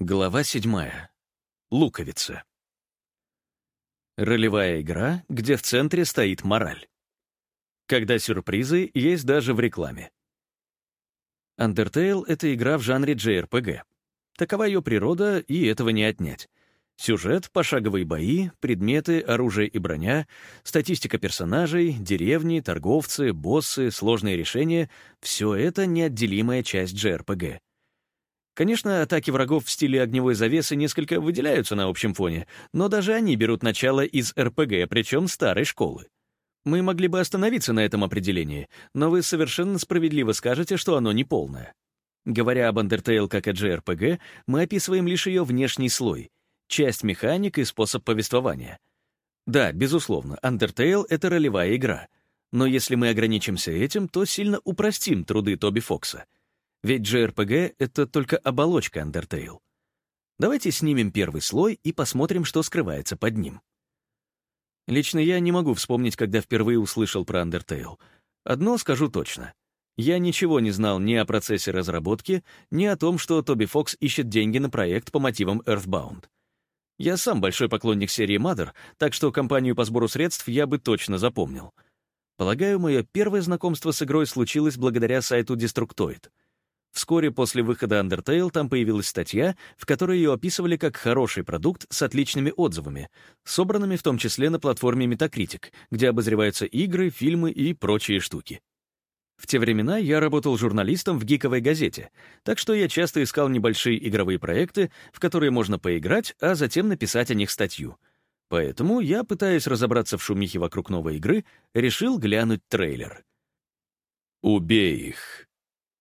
Глава седьмая. Луковица. Ролевая игра, где в центре стоит мораль. Когда сюрпризы есть даже в рекламе. Undertale — это игра в жанре JRPG. Такова ее природа, и этого не отнять. Сюжет, пошаговые бои, предметы, оружие и броня, статистика персонажей, деревни, торговцы, боссы, сложные решения — все это неотделимая часть JRPG — Конечно, атаки врагов в стиле огневой завесы несколько выделяются на общем фоне, но даже они берут начало из РПГ, причем старой школы. Мы могли бы остановиться на этом определении, но вы совершенно справедливо скажете, что оно не полное. Говоря об Undertale как о JRPG, мы описываем лишь ее внешний слой, часть механик и способ повествования. Да, безусловно, Undertale — это ролевая игра. Но если мы ограничимся этим, то сильно упростим труды Тоби Фокса — ведь JRPG — это только оболочка Undertale. Давайте снимем первый слой и посмотрим, что скрывается под ним. Лично я не могу вспомнить, когда впервые услышал про Undertale. Одно скажу точно. Я ничего не знал ни о процессе разработки, ни о том, что Тоби Фокс ищет деньги на проект по мотивам Earthbound. Я сам большой поклонник серии Mother, так что компанию по сбору средств я бы точно запомнил. Полагаю, мое первое знакомство с игрой случилось благодаря сайту Destructoid — Вскоре после выхода Undertale там появилась статья, в которой ее описывали как хороший продукт с отличными отзывами, собранными в том числе на платформе Metacritic, где обозреваются игры, фильмы и прочие штуки. В те времена я работал журналистом в гиковой газете, так что я часто искал небольшие игровые проекты, в которые можно поиграть, а затем написать о них статью. Поэтому я, пытаясь разобраться в шумихе вокруг новой игры, решил глянуть трейлер. «Убей их»,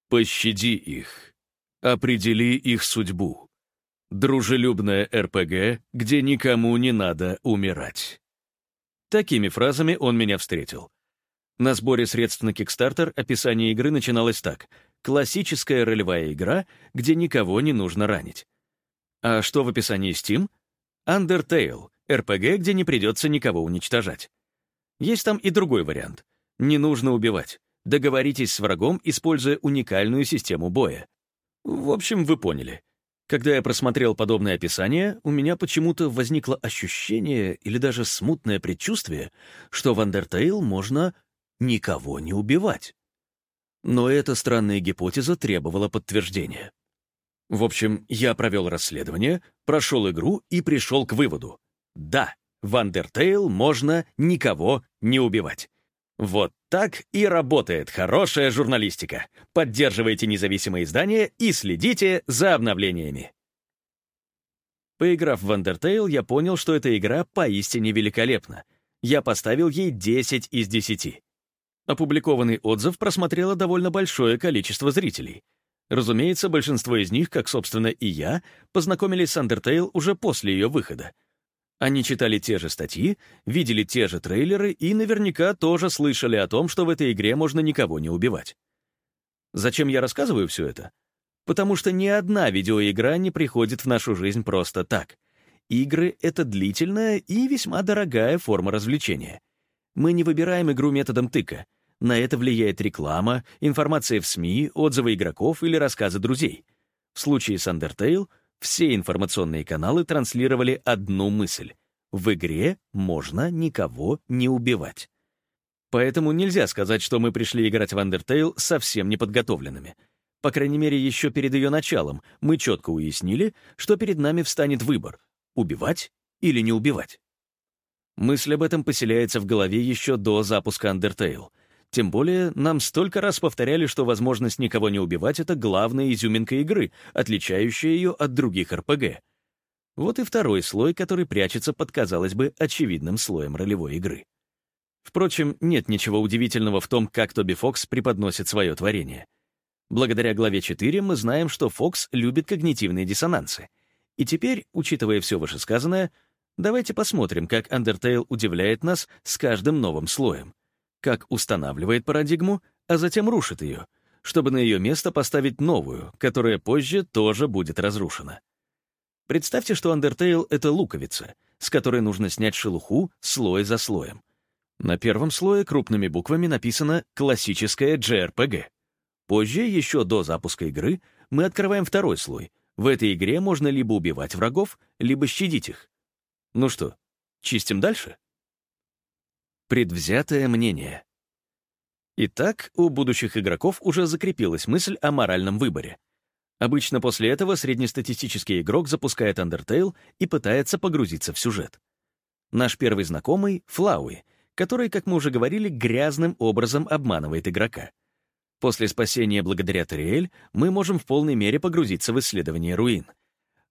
Пощади их. Определи их судьбу. Дружелюбная РПГ, где никому не надо умирать. Такими фразами он меня встретил. На сборе средств на Kickstarter описание игры начиналось так. Классическая ролевая игра, где никого не нужно ранить. А что в описании Steam? Undertale, РПГ, где не придется никого уничтожать. Есть там и другой вариант. Не нужно убивать. Договоритесь с врагом, используя уникальную систему боя. В общем, вы поняли. Когда я просмотрел подобное описание, у меня почему-то возникло ощущение или даже смутное предчувствие, что в Undertale можно никого не убивать. Но эта странная гипотеза требовала подтверждения. В общем, я провел расследование, прошел игру и пришел к выводу. Да, в Undertale можно никого не убивать. Вот так и работает хорошая журналистика. Поддерживайте независимые издания и следите за обновлениями. Поиграв в Undertale, я понял, что эта игра поистине великолепна. Я поставил ей 10 из 10. Опубликованный отзыв просмотрело довольно большое количество зрителей. Разумеется, большинство из них, как, собственно, и я, познакомились с Undertale уже после ее выхода — они читали те же статьи, видели те же трейлеры и наверняка тоже слышали о том, что в этой игре можно никого не убивать. Зачем я рассказываю все это? Потому что ни одна видеоигра не приходит в нашу жизнь просто так. Игры — это длительная и весьма дорогая форма развлечения. Мы не выбираем игру методом тыка. На это влияет реклама, информация в СМИ, отзывы игроков или рассказы друзей. В случае с Undertale — все информационные каналы транслировали одну мысль — в игре можно никого не убивать. Поэтому нельзя сказать, что мы пришли играть в Undertale совсем неподготовленными. По крайней мере, еще перед ее началом мы четко уяснили, что перед нами встанет выбор — убивать или не убивать. Мысль об этом поселяется в голове еще до запуска Undertale — тем более, нам столько раз повторяли, что возможность никого не убивать — это главная изюминка игры, отличающая ее от других РПГ. Вот и второй слой, который прячется под, казалось бы, очевидным слоем ролевой игры. Впрочем, нет ничего удивительного в том, как Тоби Фокс преподносит свое творение. Благодаря главе 4 мы знаем, что Фокс любит когнитивные диссонансы. И теперь, учитывая все вышесказанное, давайте посмотрим, как Undertale удивляет нас с каждым новым слоем как устанавливает парадигму, а затем рушит ее, чтобы на ее место поставить новую, которая позже тоже будет разрушена. Представьте, что Undertale — это луковица, с которой нужно снять шелуху слой за слоем. На первом слое крупными буквами написано «классическая JRPG». Позже, еще до запуска игры, мы открываем второй слой, В этой игре можно либо убивать врагов, либо щадить их. Ну что, чистим дальше? Предвзятое мнение. Итак, у будущих игроков уже закрепилась мысль о моральном выборе. Обычно после этого среднестатистический игрок запускает Undertale и пытается погрузиться в сюжет. Наш первый знакомый — Флауи, который, как мы уже говорили, грязным образом обманывает игрока. После спасения благодаря Тариэль мы можем в полной мере погрузиться в исследование руин.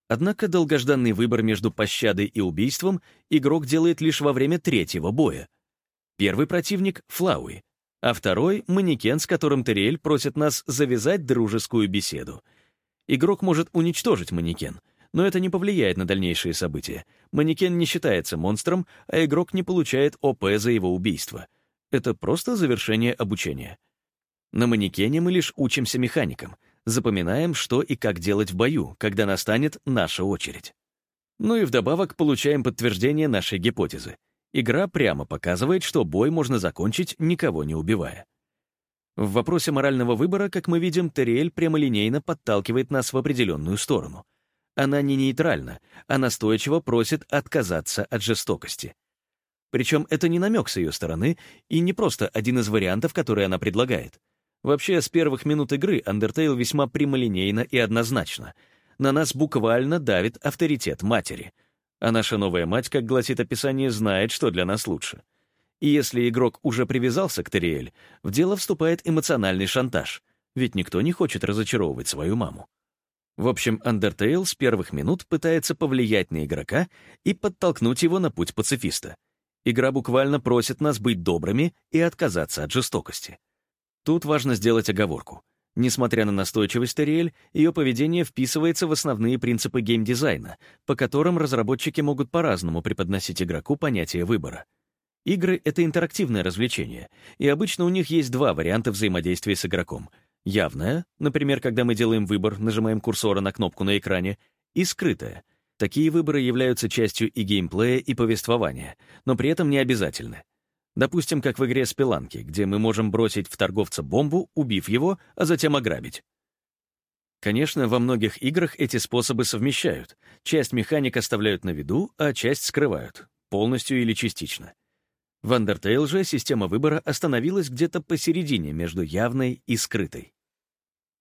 Однако долгожданный выбор между пощадой и убийством игрок делает лишь во время третьего боя. Первый противник — Флауи, а второй — манекен, с которым Тариэль просит нас завязать дружескую беседу. Игрок может уничтожить манекен, но это не повлияет на дальнейшие события. Манекен не считается монстром, а игрок не получает ОП за его убийство. Это просто завершение обучения. На манекене мы лишь учимся механикам, запоминаем, что и как делать в бою, когда настанет наша очередь. Ну и вдобавок получаем подтверждение нашей гипотезы. Игра прямо показывает, что бой можно закончить, никого не убивая. В вопросе морального выбора, как мы видим, Терриэль прямолинейно подталкивает нас в определенную сторону. Она не нейтральна, а настойчиво просит отказаться от жестокости. Причем это не намек с ее стороны и не просто один из вариантов, которые она предлагает. Вообще, с первых минут игры Undertale весьма прямолинейно и однозначно. На нас буквально давит авторитет матери. А наша новая мать, как гласит описание, знает, что для нас лучше. И если игрок уже привязался к Терриэль, в дело вступает эмоциональный шантаж, ведь никто не хочет разочаровывать свою маму. В общем, Undertale с первых минут пытается повлиять на игрока и подтолкнуть его на путь пацифиста. Игра буквально просит нас быть добрыми и отказаться от жестокости. Тут важно сделать оговорку. Несмотря на настойчивость Терриэль, ее поведение вписывается в основные принципы геймдизайна, по которым разработчики могут по-разному преподносить игроку понятие выбора. Игры — это интерактивное развлечение, и обычно у них есть два варианта взаимодействия с игроком. Явное, например, когда мы делаем выбор, нажимаем курсора на кнопку на экране, и скрытое. Такие выборы являются частью и геймплея, и повествования, но при этом не обязательны. Допустим, как в игре «Спеланки», где мы можем бросить в торговца бомбу, убив его, а затем ограбить. Конечно, во многих играх эти способы совмещают. Часть механик оставляют на виду, а часть скрывают, полностью или частично. В Undertale же система выбора остановилась где-то посередине между явной и скрытой.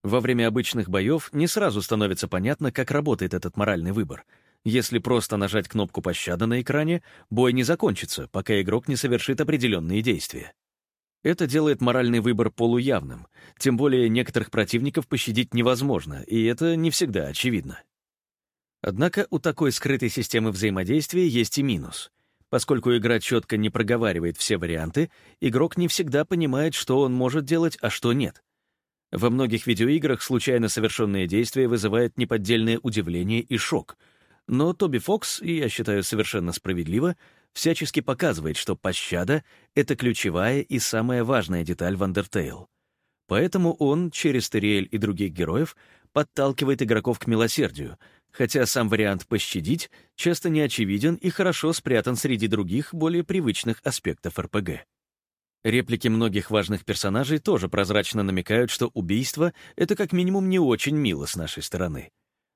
Во время обычных боев не сразу становится понятно, как работает этот моральный выбор — если просто нажать кнопку пощады на экране, бой не закончится, пока игрок не совершит определенные действия. Это делает моральный выбор полуявным, тем более некоторых противников пощадить невозможно, и это не всегда очевидно. Однако у такой скрытой системы взаимодействия есть и минус. Поскольку игра четко не проговаривает все варианты, игрок не всегда понимает, что он может делать, а что нет. Во многих видеоиграх случайно совершенное действие вызывает неподдельное удивление и шок — но Тоби Фокс, и я считаю совершенно справедливо, всячески показывает, что пощада — это ключевая и самая важная деталь в Undertale. Поэтому он, через Терриэль и других героев, подталкивает игроков к милосердию, хотя сам вариант «пощадить» часто не очевиден и хорошо спрятан среди других, более привычных аспектов РПГ. Реплики многих важных персонажей тоже прозрачно намекают, что убийство — это как минимум не очень мило с нашей стороны.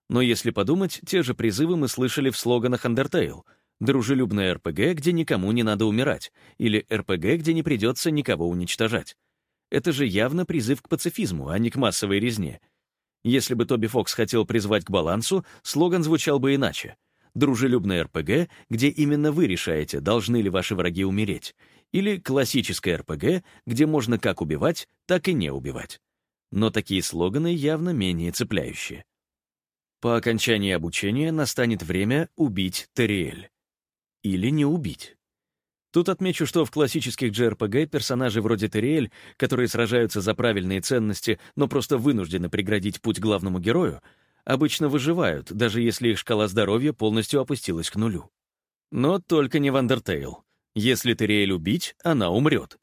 Но если подумать, те же призывы мы слышали в слоганах Undertale. Дружелюбное РПГ, где никому не надо умирать, или РПГ, где не придется никого уничтожать. Это же явно призыв к пацифизму, а не к массовой резне. Если бы Тоби Фокс хотел призвать к балансу, слоган звучал бы иначе. Дружелюбное РПГ, где именно вы решаете, должны ли ваши враги умереть. Или классическое РПГ, где можно как убивать, так и не убивать. Но такие слоганы явно менее цепляющие. По окончании обучения настанет время убить Терриэль. Или не убить. Тут отмечу, что в классических JRPG персонажи вроде Терриэль, которые сражаются за правильные ценности, но просто вынуждены преградить путь главному герою, обычно выживают, даже если их шкала здоровья полностью опустилась к нулю. Но только не в Undertale. Если Терриэль убить, она умрет.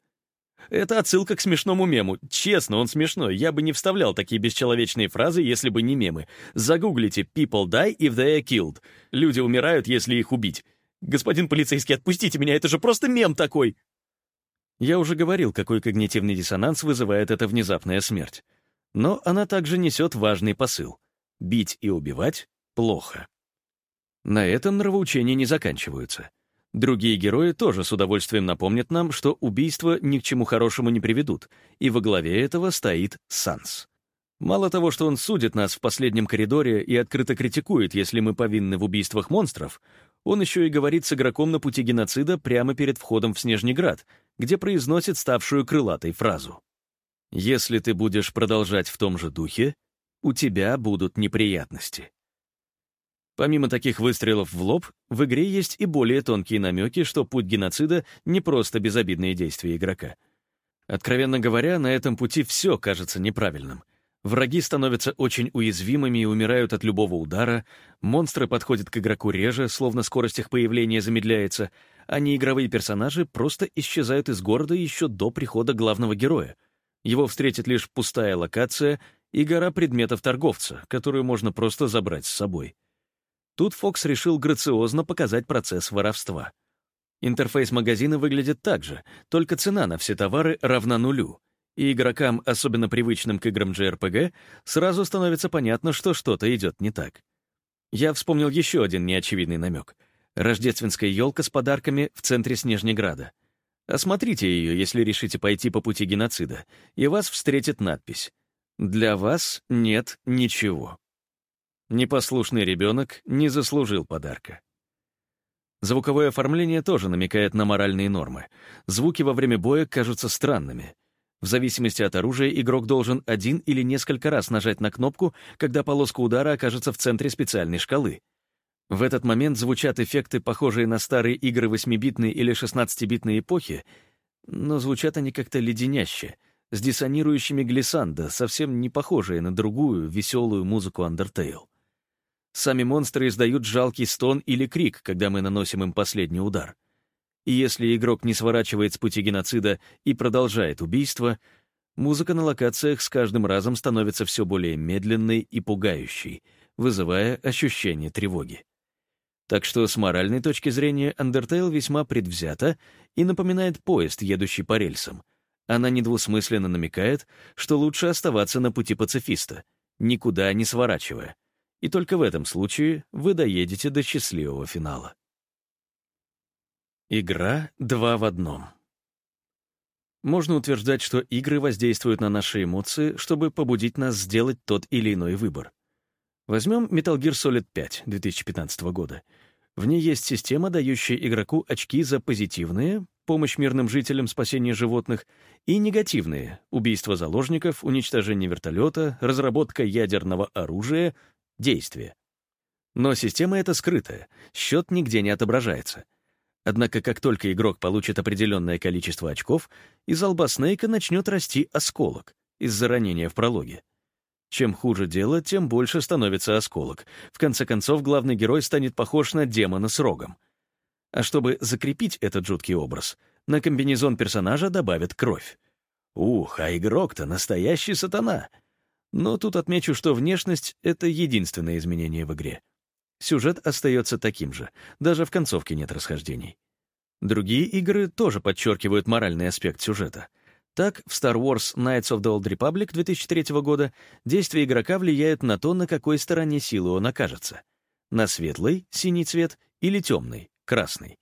Это отсылка к смешному мему. Честно, он смешной. Я бы не вставлял такие бесчеловечные фразы, если бы не мемы. Загуглите «People die if they are killed». Люди умирают, если их убить. Господин полицейский, отпустите меня, это же просто мем такой. Я уже говорил, какой когнитивный диссонанс вызывает эта внезапная смерть. Но она также несет важный посыл. Бить и убивать — плохо. На этом нравоучения не заканчиваются. Другие герои тоже с удовольствием напомнят нам, что убийства ни к чему хорошему не приведут, и во главе этого стоит Санс. Мало того, что он судит нас в последнем коридоре и открыто критикует, если мы повинны в убийствах монстров, он еще и говорит с игроком на пути геноцида прямо перед входом в Снежнеград, где произносит ставшую крылатой фразу. «Если ты будешь продолжать в том же духе, у тебя будут неприятности». Помимо таких выстрелов в лоб, в игре есть и более тонкие намеки, что путь геноцида — не просто безобидные действия игрока. Откровенно говоря, на этом пути все кажется неправильным. Враги становятся очень уязвимыми и умирают от любого удара, монстры подходят к игроку реже, словно скорость их появления замедляется, а неигровые персонажи просто исчезают из города еще до прихода главного героя. Его встретит лишь пустая локация и гора предметов торговца, которую можно просто забрать с собой. Тут Фокс решил грациозно показать процесс воровства. Интерфейс магазина выглядит так же, только цена на все товары равна нулю, и игрокам, особенно привычным к играм JRPG, сразу становится понятно, что что-то идет не так. Я вспомнил еще один неочевидный намек. Рождественская елка с подарками в центре Снежнеграда. Осмотрите ее, если решите пойти по пути геноцида, и вас встретит надпись «Для вас нет ничего». Непослушный ребенок не заслужил подарка. Звуковое оформление тоже намекает на моральные нормы. Звуки во время боя кажутся странными. В зависимости от оружия игрок должен один или несколько раз нажать на кнопку, когда полоска удара окажется в центре специальной шкалы. В этот момент звучат эффекты, похожие на старые игры 8-битной или 16-битной эпохи, но звучат они как-то леденяще, с диссонирующими глиссандо, совсем не похожие на другую, веселую музыку Undertale. Сами монстры издают жалкий стон или крик, когда мы наносим им последний удар. И если игрок не сворачивает с пути геноцида и продолжает убийство, музыка на локациях с каждым разом становится все более медленной и пугающей, вызывая ощущение тревоги. Так что с моральной точки зрения Undertale весьма предвзята и напоминает поезд, едущий по рельсам. Она недвусмысленно намекает, что лучше оставаться на пути пацифиста, никуда не сворачивая — и только в этом случае вы доедете до счастливого финала. Игра два в одном. Можно утверждать, что игры воздействуют на наши эмоции, чтобы побудить нас сделать тот или иной выбор. Возьмем Metal Gear Solid 5 2015 года. В ней есть система, дающая игроку очки за позитивные, помощь мирным жителям, спасение животных, и негативные — убийство заложников, уничтожение вертолета, разработка ядерного оружия, действие. Но система эта скрытая, счет нигде не отображается. Однако как только игрок получит определенное количество очков, из лба Снейка начнет расти осколок из-за ранения в прологе. Чем хуже дело, тем больше становится осколок. В конце концов, главный герой станет похож на демона с рогом. А чтобы закрепить этот жуткий образ, на комбинезон персонажа добавят кровь. Ух, а игрок-то настоящий сатана — но тут отмечу, что внешность — это единственное изменение в игре. Сюжет остается таким же, даже в концовке нет расхождений. Другие игры тоже подчеркивают моральный аспект сюжета. Так, в Star Wars Knights of the Old Republic 2003 года действия игрока влияют на то, на какой стороне силы он окажется. На светлый — синий цвет или темный — красный.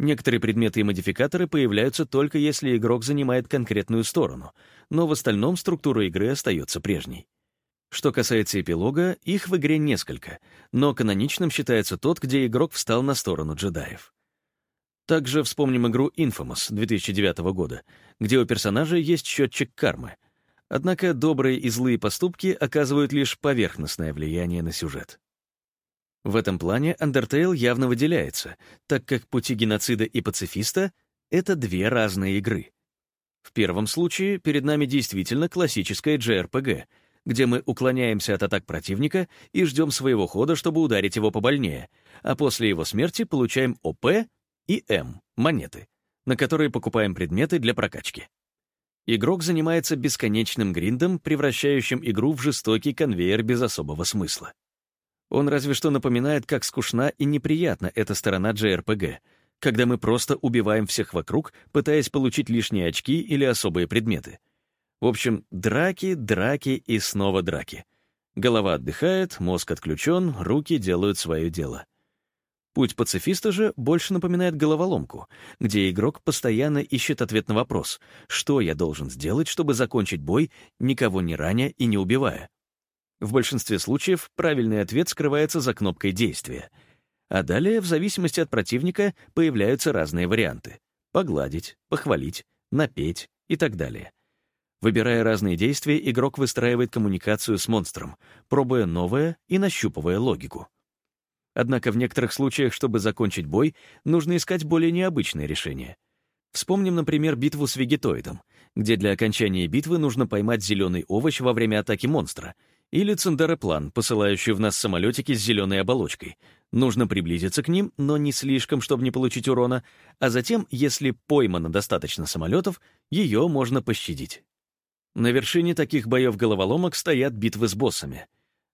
Некоторые предметы и модификаторы появляются только если игрок занимает конкретную сторону, но в остальном структура игры остается прежней. Что касается эпилога, их в игре несколько, но каноничным считается тот, где игрок встал на сторону джедаев. Также вспомним игру Infamous 2009 года, где у персонажа есть счетчик кармы. Однако добрые и злые поступки оказывают лишь поверхностное влияние на сюжет. В этом плане Undertale явно выделяется, так как пути геноцида и пацифиста — это две разные игры. В первом случае перед нами действительно классическая JRPG, где мы уклоняемся от атак противника и ждем своего хода, чтобы ударить его побольнее, а после его смерти получаем ОП и М — монеты, на которые покупаем предметы для прокачки. Игрок занимается бесконечным гриндом, превращающим игру в жестокий конвейер без особого смысла. Он разве что напоминает, как скучна и неприятна эта сторона JRPG, когда мы просто убиваем всех вокруг, пытаясь получить лишние очки или особые предметы. В общем, драки, драки и снова драки. Голова отдыхает, мозг отключен, руки делают свое дело. Путь пацифиста же больше напоминает головоломку, где игрок постоянно ищет ответ на вопрос, что я должен сделать, чтобы закончить бой, никого не раня и не убивая. В большинстве случаев правильный ответ скрывается за кнопкой действия. А далее, в зависимости от противника, появляются разные варианты. Погладить, похвалить, напеть и так далее. Выбирая разные действия, игрок выстраивает коммуникацию с монстром, пробуя новое и нащупывая логику. Однако в некоторых случаях, чтобы закончить бой, нужно искать более необычные решения. Вспомним, например, битву с вегетоидом, где для окончания битвы нужно поймать зеленый овощ во время атаки монстра, или цендероплан, посылающий в нас самолетики с зеленой оболочкой. Нужно приблизиться к ним, но не слишком, чтобы не получить урона, а затем, если поймано достаточно самолетов, ее можно пощадить. На вершине таких боев-головоломок стоят битвы с боссами.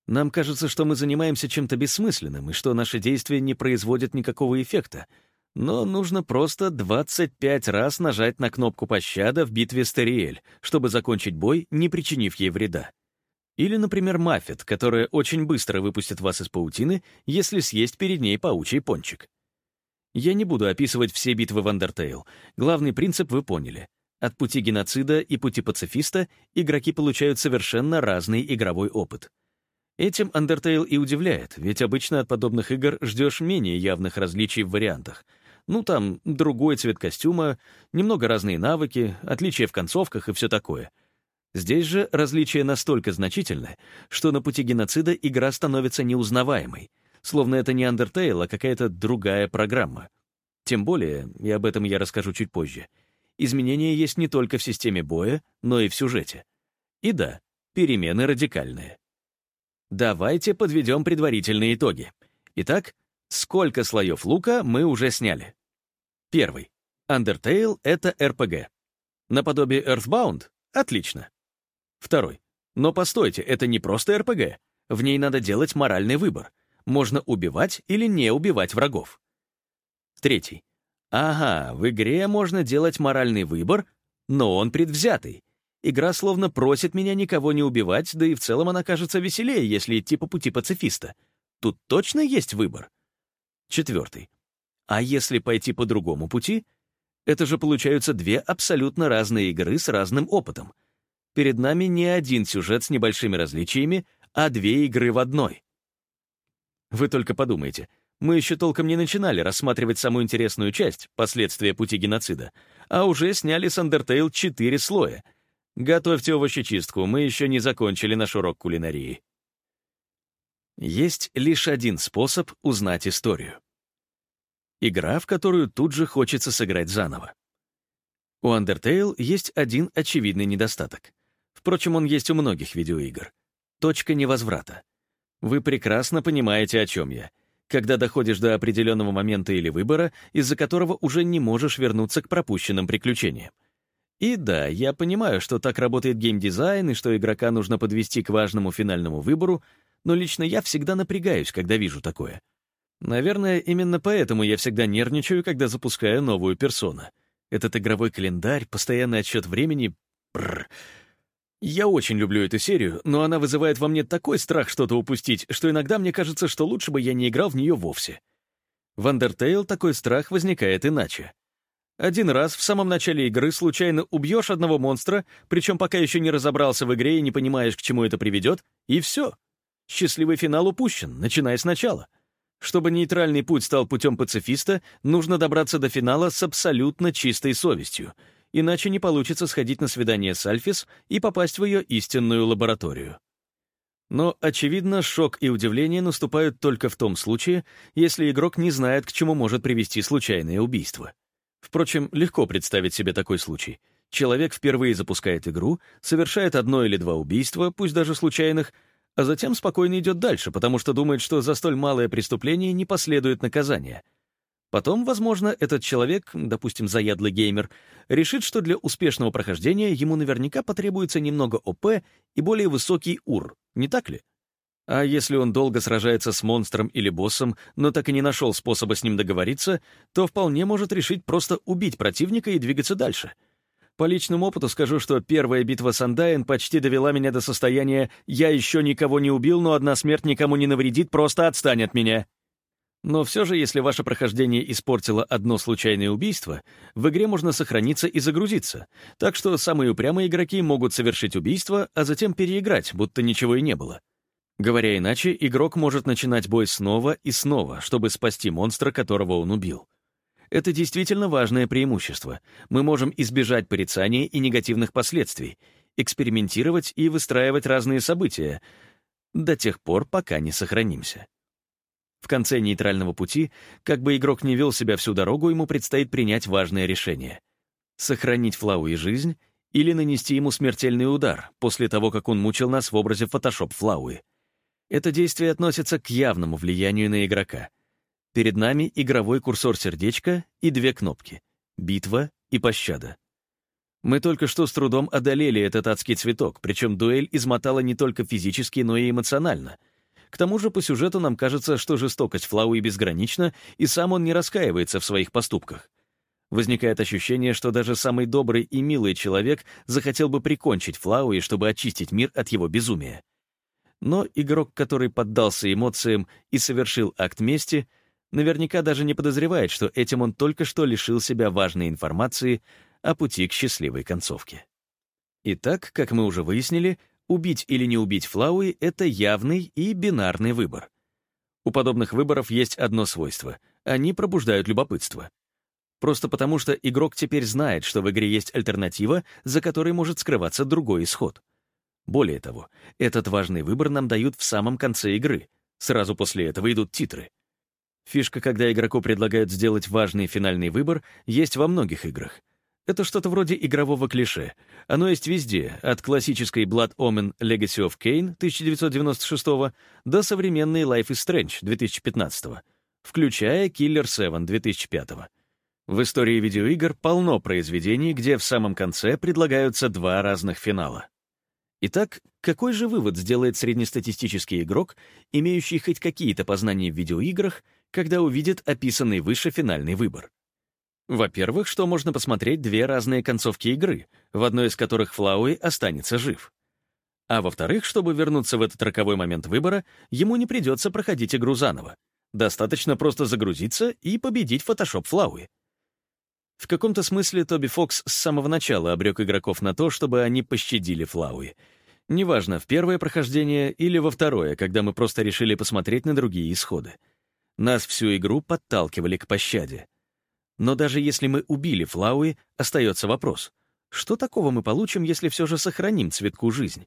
Нам кажется, что мы занимаемся чем-то бессмысленным и что наши действия не производят никакого эффекта, но нужно просто 25 раз нажать на кнопку пощада в битве с Териэль, чтобы закончить бой, не причинив ей вреда. Или, например, Маффет, которая очень быстро выпустит вас из паутины, если съесть перед ней паучий пончик. Я не буду описывать все битвы в Undertale. Главный принцип вы поняли. От пути геноцида и пути пацифиста игроки получают совершенно разный игровой опыт. Этим Undertale и удивляет, ведь обычно от подобных игр ждешь менее явных различий в вариантах. Ну, там, другой цвет костюма, немного разные навыки, отличия в концовках и все такое. Здесь же различия настолько значительны, что на пути геноцида игра становится неузнаваемой, словно это не Undertale, а какая-то другая программа. Тем более, и об этом я расскажу чуть позже — изменения есть не только в системе боя, но и в сюжете. И да, перемены радикальные. Давайте подведем предварительные итоги. Итак, сколько слоев лука мы уже сняли? Первый. Undertale — это RPG. Наподобие Earthbound? Отлично. Второй. Но постойте, это не просто RPG. В ней надо делать моральный выбор. Можно убивать или не убивать врагов. Третий. Ага, в игре можно делать моральный выбор, но он предвзятый. Игра словно просит меня никого не убивать, да и в целом она кажется веселее, если идти по пути пацифиста. Тут точно есть выбор. Четвертый. А если пойти по другому пути? Это же получаются две абсолютно разные игры с разным опытом. Перед нами не один сюжет с небольшими различиями, а две игры в одной. Вы только подумайте — мы еще толком не начинали рассматривать самую интересную часть, последствия пути геноцида, а уже сняли с Undertale четыре слоя. Готовьте овощечистку, мы еще не закончили наш урок кулинарии. Есть лишь один способ узнать историю. Игра, в которую тут же хочется сыграть заново. У Undertale есть один очевидный недостаток. Впрочем, он есть у многих видеоигр. Точка невозврата. Вы прекрасно понимаете, о чем я — когда доходишь до определенного момента или выбора, из-за которого уже не можешь вернуться к пропущенным приключениям. И да, я понимаю, что так работает геймдизайн и что игрока нужно подвести к важному финальному выбору, но лично я всегда напрягаюсь, когда вижу такое. Наверное, именно поэтому я всегда нервничаю, когда запускаю новую персону. Этот игровой календарь, постоянный отсчет времени... Бррр. Я очень люблю эту серию, но она вызывает во мне такой страх что-то упустить, что иногда мне кажется, что лучше бы я не играл в нее вовсе. В Undertale такой страх возникает иначе. Один раз в самом начале игры случайно убьешь одного монстра, причем пока еще не разобрался в игре и не понимаешь, к чему это приведет, и все. Счастливый финал упущен, начиная сначала. Чтобы нейтральный путь стал путем пацифиста, нужно добраться до финала с абсолютно чистой совестью — иначе не получится сходить на свидание с Альфис и попасть в ее истинную лабораторию. Но, очевидно, шок и удивление наступают только в том случае, если игрок не знает, к чему может привести случайное убийство. Впрочем, легко представить себе такой случай. Человек впервые запускает игру, совершает одно или два убийства, пусть даже случайных, а затем спокойно идет дальше, потому что думает, что за столь малое преступление не последует наказание — Потом, возможно, этот человек, допустим, заядлый геймер, решит, что для успешного прохождения ему наверняка потребуется немного ОП и более высокий УР, не так ли? А если он долго сражается с монстром или боссом, но так и не нашел способа с ним договориться, то вполне может решить просто убить противника и двигаться дальше. По личному опыту скажу, что первая битва с Андайн почти довела меня до состояния «я еще никого не убил, но одна смерть никому не навредит, просто отстань от меня». Но все же, если ваше прохождение испортило одно случайное убийство, в игре можно сохраниться и загрузиться, так что самые упрямые игроки могут совершить убийство, а затем переиграть, будто ничего и не было. Говоря иначе, игрок может начинать бой снова и снова, чтобы спасти монстра, которого он убил. Это действительно важное преимущество. Мы можем избежать порицания и негативных последствий, экспериментировать и выстраивать разные события до тех пор, пока не сохранимся. В конце нейтрального пути, как бы игрок не вел себя всю дорогу, ему предстоит принять важное решение. Сохранить Флауи жизнь или нанести ему смертельный удар после того, как он мучил нас в образе фотошоп Флауи. Это действие относится к явному влиянию на игрока. Перед нами игровой курсор сердечка и две кнопки — битва и пощада. Мы только что с трудом одолели этот адский цветок, причем дуэль измотала не только физически, но и эмоционально — к тому же по сюжету нам кажется, что жестокость Флауи безгранична, и сам он не раскаивается в своих поступках. Возникает ощущение, что даже самый добрый и милый человек захотел бы прикончить Флауи, чтобы очистить мир от его безумия. Но игрок, который поддался эмоциям и совершил акт мести, наверняка даже не подозревает, что этим он только что лишил себя важной информации о пути к счастливой концовке. Итак, как мы уже выяснили, Убить или не убить Флауи — это явный и бинарный выбор. У подобных выборов есть одно свойство — они пробуждают любопытство. Просто потому, что игрок теперь знает, что в игре есть альтернатива, за которой может скрываться другой исход. Более того, этот важный выбор нам дают в самом конце игры. Сразу после этого идут титры. Фишка, когда игроку предлагают сделать важный финальный выбор, есть во многих играх — это что-то вроде игрового клише. Оно есть везде, от классической Blood Omen Legacy of Kain 1996 до современной Life is Strange 2015, включая Killer 7 2005. В истории видеоигр полно произведений, где в самом конце предлагаются два разных финала. Итак, какой же вывод сделает среднестатистический игрок, имеющий хоть какие-то познания в видеоиграх, когда увидит описанный выше финальный выбор? Во-первых, что можно посмотреть две разные концовки игры, в одной из которых Флауи останется жив. А во-вторых, чтобы вернуться в этот роковой момент выбора, ему не придется проходить игру заново. Достаточно просто загрузиться и победить фотошоп Флауи. В каком-то смысле Тоби Фокс с самого начала обрек игроков на то, чтобы они пощадили Флауи. Неважно, в первое прохождение или во второе, когда мы просто решили посмотреть на другие исходы. Нас всю игру подталкивали к пощаде. Но даже если мы убили Флауи, остается вопрос. Что такого мы получим, если все же сохраним цветку жизнь?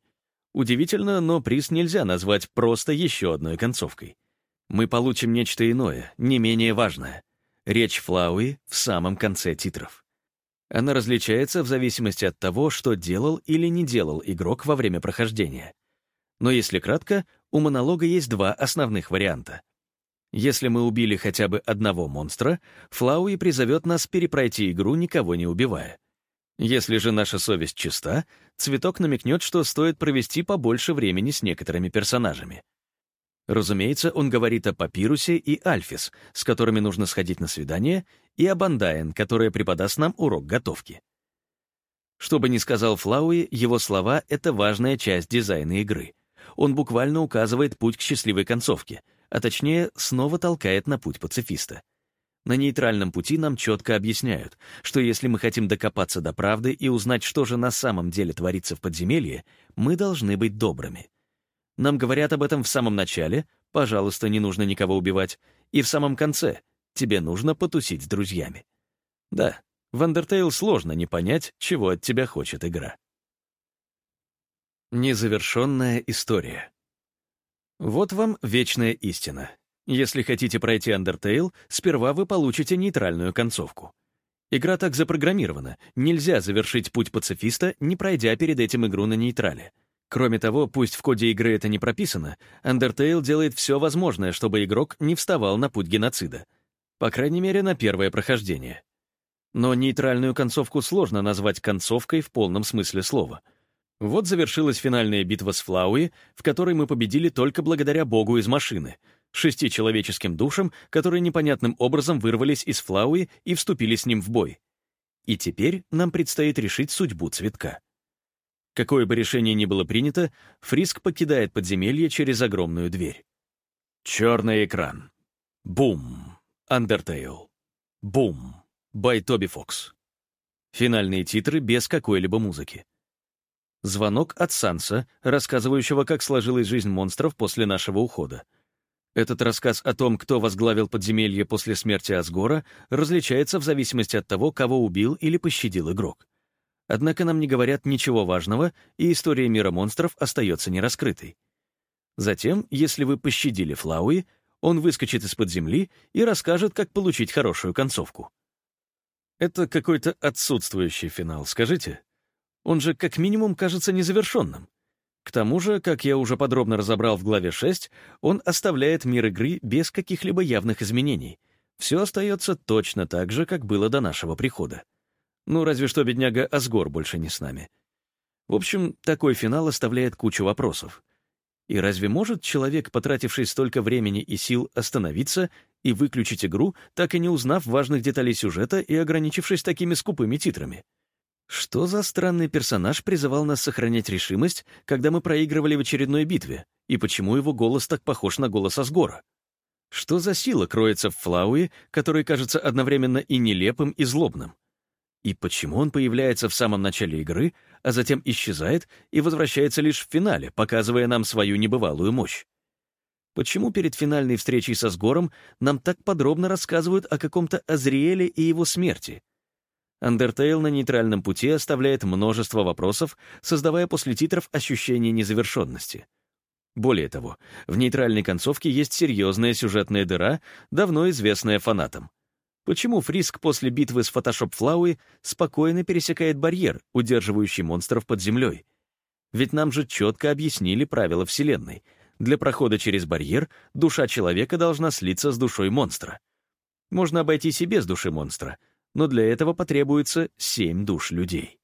Удивительно, но приз нельзя назвать просто еще одной концовкой. Мы получим нечто иное, не менее важное. Речь Флауи в самом конце титров. Она различается в зависимости от того, что делал или не делал игрок во время прохождения. Но если кратко, у монолога есть два основных варианта. Если мы убили хотя бы одного монстра, Флауи призовет нас перепройти игру, никого не убивая. Если же наша совесть чиста, цветок намекнет, что стоит провести побольше времени с некоторыми персонажами. Разумеется, он говорит о Папирусе и Альфис, с которыми нужно сходить на свидание, и о Бандайен, которая преподаст нам урок готовки. Что бы ни сказал Флауи, его слова — это важная часть дизайна игры. Он буквально указывает путь к счастливой концовке — а точнее, снова толкает на путь пацифиста. На нейтральном пути нам четко объясняют, что если мы хотим докопаться до правды и узнать, что же на самом деле творится в подземелье, мы должны быть добрыми. Нам говорят об этом в самом начале, пожалуйста, не нужно никого убивать, и в самом конце, тебе нужно потусить с друзьями. Да, в Undertale сложно не понять, чего от тебя хочет игра. Незавершенная история. Вот вам вечная истина. Если хотите пройти Undertale, сперва вы получите нейтральную концовку. Игра так запрограммирована, нельзя завершить путь пацифиста, не пройдя перед этим игру на нейтрале. Кроме того, пусть в коде игры это не прописано, Undertale делает все возможное, чтобы игрок не вставал на путь геноцида. По крайней мере, на первое прохождение. Но нейтральную концовку сложно назвать концовкой в полном смысле слова — вот завершилась финальная битва с Флауи, в которой мы победили только благодаря богу из машины, шести человеческим душам, которые непонятным образом вырвались из Флауи и вступили с ним в бой. И теперь нам предстоит решить судьбу цветка. Какое бы решение ни было принято, Фриск покидает подземелье через огромную дверь. Черный экран. Бум. Undertale. Бум. Бай Тоби Фокс. Финальные титры без какой-либо музыки. Звонок от Санса, рассказывающего, как сложилась жизнь монстров после нашего ухода. Этот рассказ о том, кто возглавил подземелье после смерти Асгора, различается в зависимости от того, кого убил или пощадил игрок. Однако нам не говорят ничего важного, и история мира монстров остается нераскрытой. Затем, если вы пощадили Флауи, он выскочит из-под земли и расскажет, как получить хорошую концовку. Это какой-то отсутствующий финал, скажите? Он же как минимум кажется незавершенным. К тому же, как я уже подробно разобрал в главе 6, он оставляет мир игры без каких-либо явных изменений. Все остается точно так же, как было до нашего прихода. Ну, разве что бедняга Асгор больше не с нами. В общем, такой финал оставляет кучу вопросов. И разве может человек, потративший столько времени и сил, остановиться и выключить игру, так и не узнав важных деталей сюжета и ограничившись такими скупыми титрами? Что за странный персонаж призывал нас сохранять решимость, когда мы проигрывали в очередной битве, и почему его голос так похож на голос Асгора? Что за сила кроется в Флауи, который кажется одновременно и нелепым, и злобным? И почему он появляется в самом начале игры, а затем исчезает и возвращается лишь в финале, показывая нам свою небывалую мощь? Почему перед финальной встречей со Сгором нам так подробно рассказывают о каком-то Азриэле и его смерти? Undertale на нейтральном пути оставляет множество вопросов, создавая после титров ощущение незавершенности. Более того, в нейтральной концовке есть серьезная сюжетная дыра, давно известная фанатам. Почему Фриск после битвы с Photoshop Флауи спокойно пересекает барьер, удерживающий монстров под землей? Ведь нам же четко объяснили правила Вселенной. Для прохода через барьер душа человека должна слиться с душой монстра. Можно обойтись и без души монстра, но для этого потребуется семь душ людей.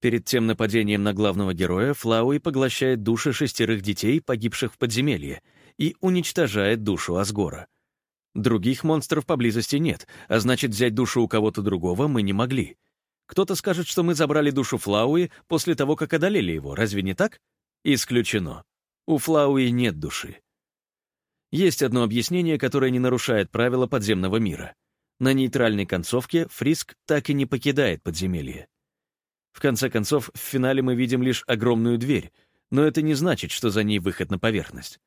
Перед тем нападением на главного героя Флауи поглощает души шестерых детей, погибших в подземелье, и уничтожает душу Асгора — Других монстров поблизости нет, а значит, взять душу у кого-то другого мы не могли. Кто-то скажет, что мы забрали душу Флауи после того, как одолели его, разве не так? Исключено. У Флауи нет души. Есть одно объяснение, которое не нарушает правила подземного мира. На нейтральной концовке Фриск так и не покидает подземелье. В конце концов, в финале мы видим лишь огромную дверь, но это не значит, что за ней выход на поверхность.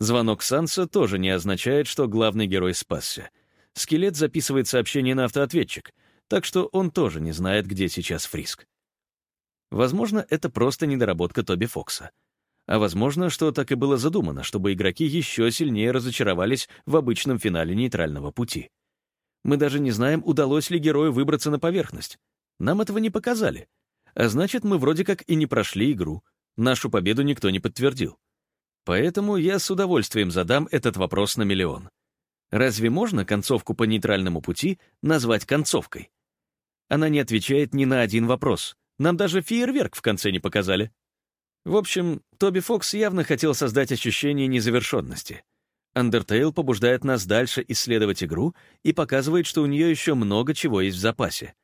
Звонок Санса тоже не означает, что главный герой спасся. Скелет записывает сообщение на автоответчик, так что он тоже не знает, где сейчас Фриск. Возможно, это просто недоработка Тоби Фокса. А возможно, что так и было задумано, чтобы игроки еще сильнее разочаровались в обычном финале нейтрального пути. Мы даже не знаем, удалось ли герою выбраться на поверхность. Нам этого не показали. А значит, мы вроде как и не прошли игру. Нашу победу никто не подтвердил. Поэтому я с удовольствием задам этот вопрос на миллион. Разве можно концовку по нейтральному пути назвать концовкой? Она не отвечает ни на один вопрос. Нам даже фейерверк в конце не показали. В общем, Тоби Фокс явно хотел создать ощущение незавершенности. Undertale побуждает нас дальше исследовать игру и показывает, что у нее еще много чего есть в запасе.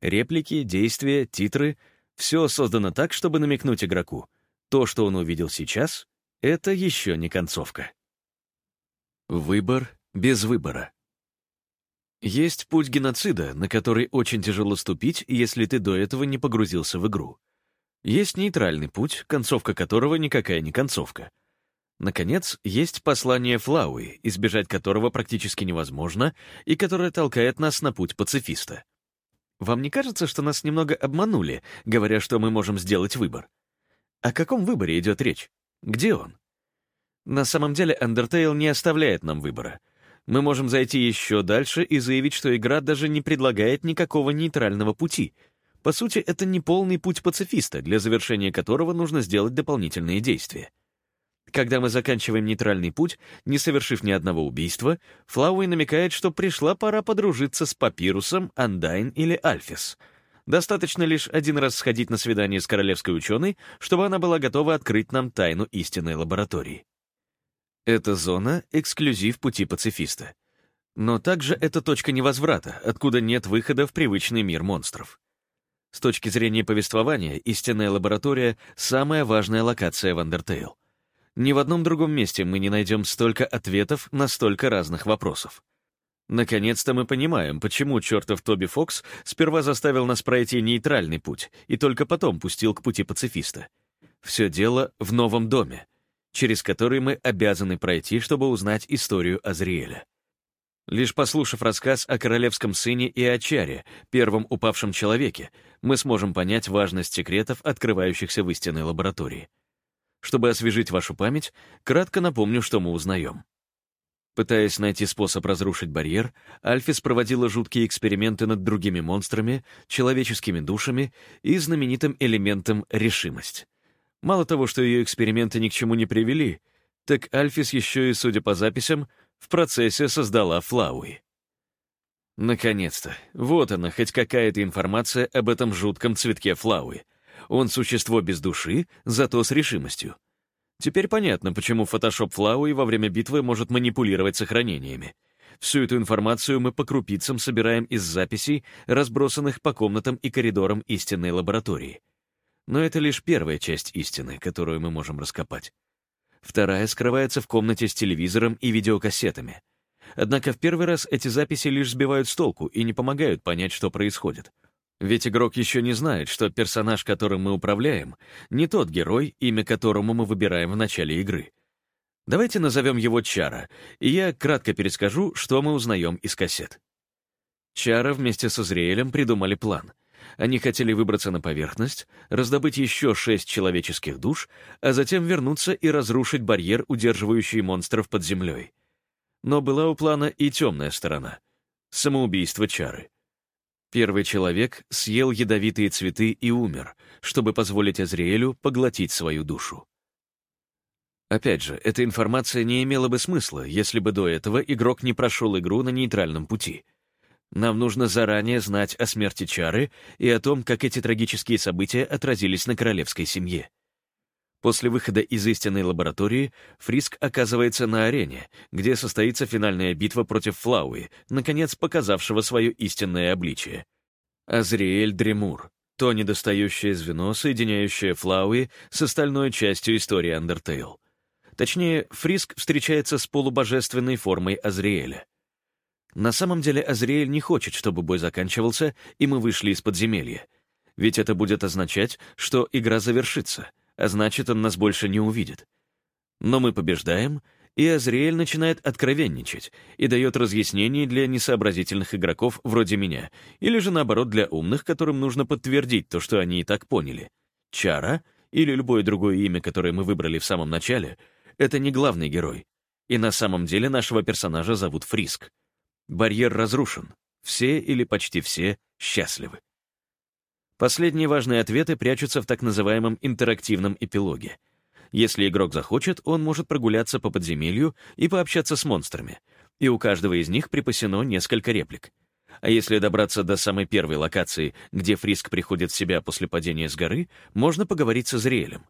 Реплики, действия, титры — все создано так, чтобы намекнуть игроку. То, что он увидел сейчас, это еще не концовка. Выбор без выбора. Есть путь геноцида, на который очень тяжело ступить, если ты до этого не погрузился в игру. Есть нейтральный путь, концовка которого никакая не концовка. Наконец, есть послание Флауи, избежать которого практически невозможно, и которое толкает нас на путь пацифиста. Вам не кажется, что нас немного обманули, говоря, что мы можем сделать выбор? О каком выборе идет речь? Где он? На самом деле, Undertale не оставляет нам выбора. Мы можем зайти еще дальше и заявить, что игра даже не предлагает никакого нейтрального пути. По сути, это не полный путь пацифиста, для завершения которого нужно сделать дополнительные действия. Когда мы заканчиваем нейтральный путь, не совершив ни одного убийства, Флауи намекает, что пришла пора подружиться с Папирусом, Андайн или Альфис — Достаточно лишь один раз сходить на свидание с королевской ученой, чтобы она была готова открыть нам тайну истинной лаборатории. Эта зона — эксклюзив пути пацифиста. Но также это точка невозврата, откуда нет выхода в привычный мир монстров. С точки зрения повествования, истинная лаборатория — самая важная локация в Undertale. Ни в одном другом месте мы не найдем столько ответов на столько разных вопросов. Наконец-то мы понимаем, почему чертов Тоби Фокс сперва заставил нас пройти нейтральный путь и только потом пустил к пути пацифиста. Все дело в новом доме, через который мы обязаны пройти, чтобы узнать историю Азриэля. Лишь послушав рассказ о королевском сыне и о Чаре, первом упавшем человеке, мы сможем понять важность секретов, открывающихся в истинной лаборатории. Чтобы освежить вашу память, кратко напомню, что мы узнаем. Пытаясь найти способ разрушить барьер, Альфис проводила жуткие эксперименты над другими монстрами, человеческими душами и знаменитым элементом решимость. Мало того, что ее эксперименты ни к чему не привели, так Альфис еще и, судя по записям, в процессе создала Флауи. Наконец-то, вот она, хоть какая-то информация об этом жутком цветке Флауи. Он существо без души, зато с решимостью. Теперь понятно, почему фотошоп Флауи во время битвы может манипулировать сохранениями. Всю эту информацию мы по крупицам собираем из записей, разбросанных по комнатам и коридорам истинной лаборатории. Но это лишь первая часть истины, которую мы можем раскопать. Вторая скрывается в комнате с телевизором и видеокассетами. Однако в первый раз эти записи лишь сбивают с толку и не помогают понять, что происходит. Ведь игрок еще не знает, что персонаж, которым мы управляем, не тот герой, имя которому мы выбираем в начале игры. Давайте назовем его Чара, и я кратко перескажу, что мы узнаем из кассет. Чара вместе с Израилем придумали план. Они хотели выбраться на поверхность, раздобыть еще шесть человеческих душ, а затем вернуться и разрушить барьер, удерживающий монстров под землей. Но была у плана и темная сторона — самоубийство Чары — Первый человек съел ядовитые цветы и умер, чтобы позволить Азриэлю поглотить свою душу. Опять же, эта информация не имела бы смысла, если бы до этого игрок не прошел игру на нейтральном пути. Нам нужно заранее знать о смерти Чары и о том, как эти трагические события отразились на королевской семье. После выхода из истинной лаборатории Фриск оказывается на арене, где состоится финальная битва против Флауи, наконец показавшего свое истинное обличие. Азриэль Дремур — то недостающее звено, соединяющее Флауи с остальной частью истории Андертейл. Точнее, Фриск встречается с полубожественной формой Азриэля. На самом деле Азриэль не хочет, чтобы бой заканчивался, и мы вышли из подземелья. Ведь это будет означать, что игра завершится — а значит, он нас больше не увидит. Но мы побеждаем, и Азриэль начинает откровенничать и дает разъяснения для несообразительных игроков вроде меня, или же наоборот для умных, которым нужно подтвердить то, что они и так поняли. Чара, или любое другое имя, которое мы выбрали в самом начале, это не главный герой. И на самом деле нашего персонажа зовут Фриск. Барьер разрушен. Все или почти все счастливы. Последние важные ответы прячутся в так называемом интерактивном эпилоге. Если игрок захочет, он может прогуляться по подземелью и пообщаться с монстрами, и у каждого из них припасено несколько реплик. А если добраться до самой первой локации, где Фриск приходит в себя после падения с горы, можно поговорить с Азриэлем.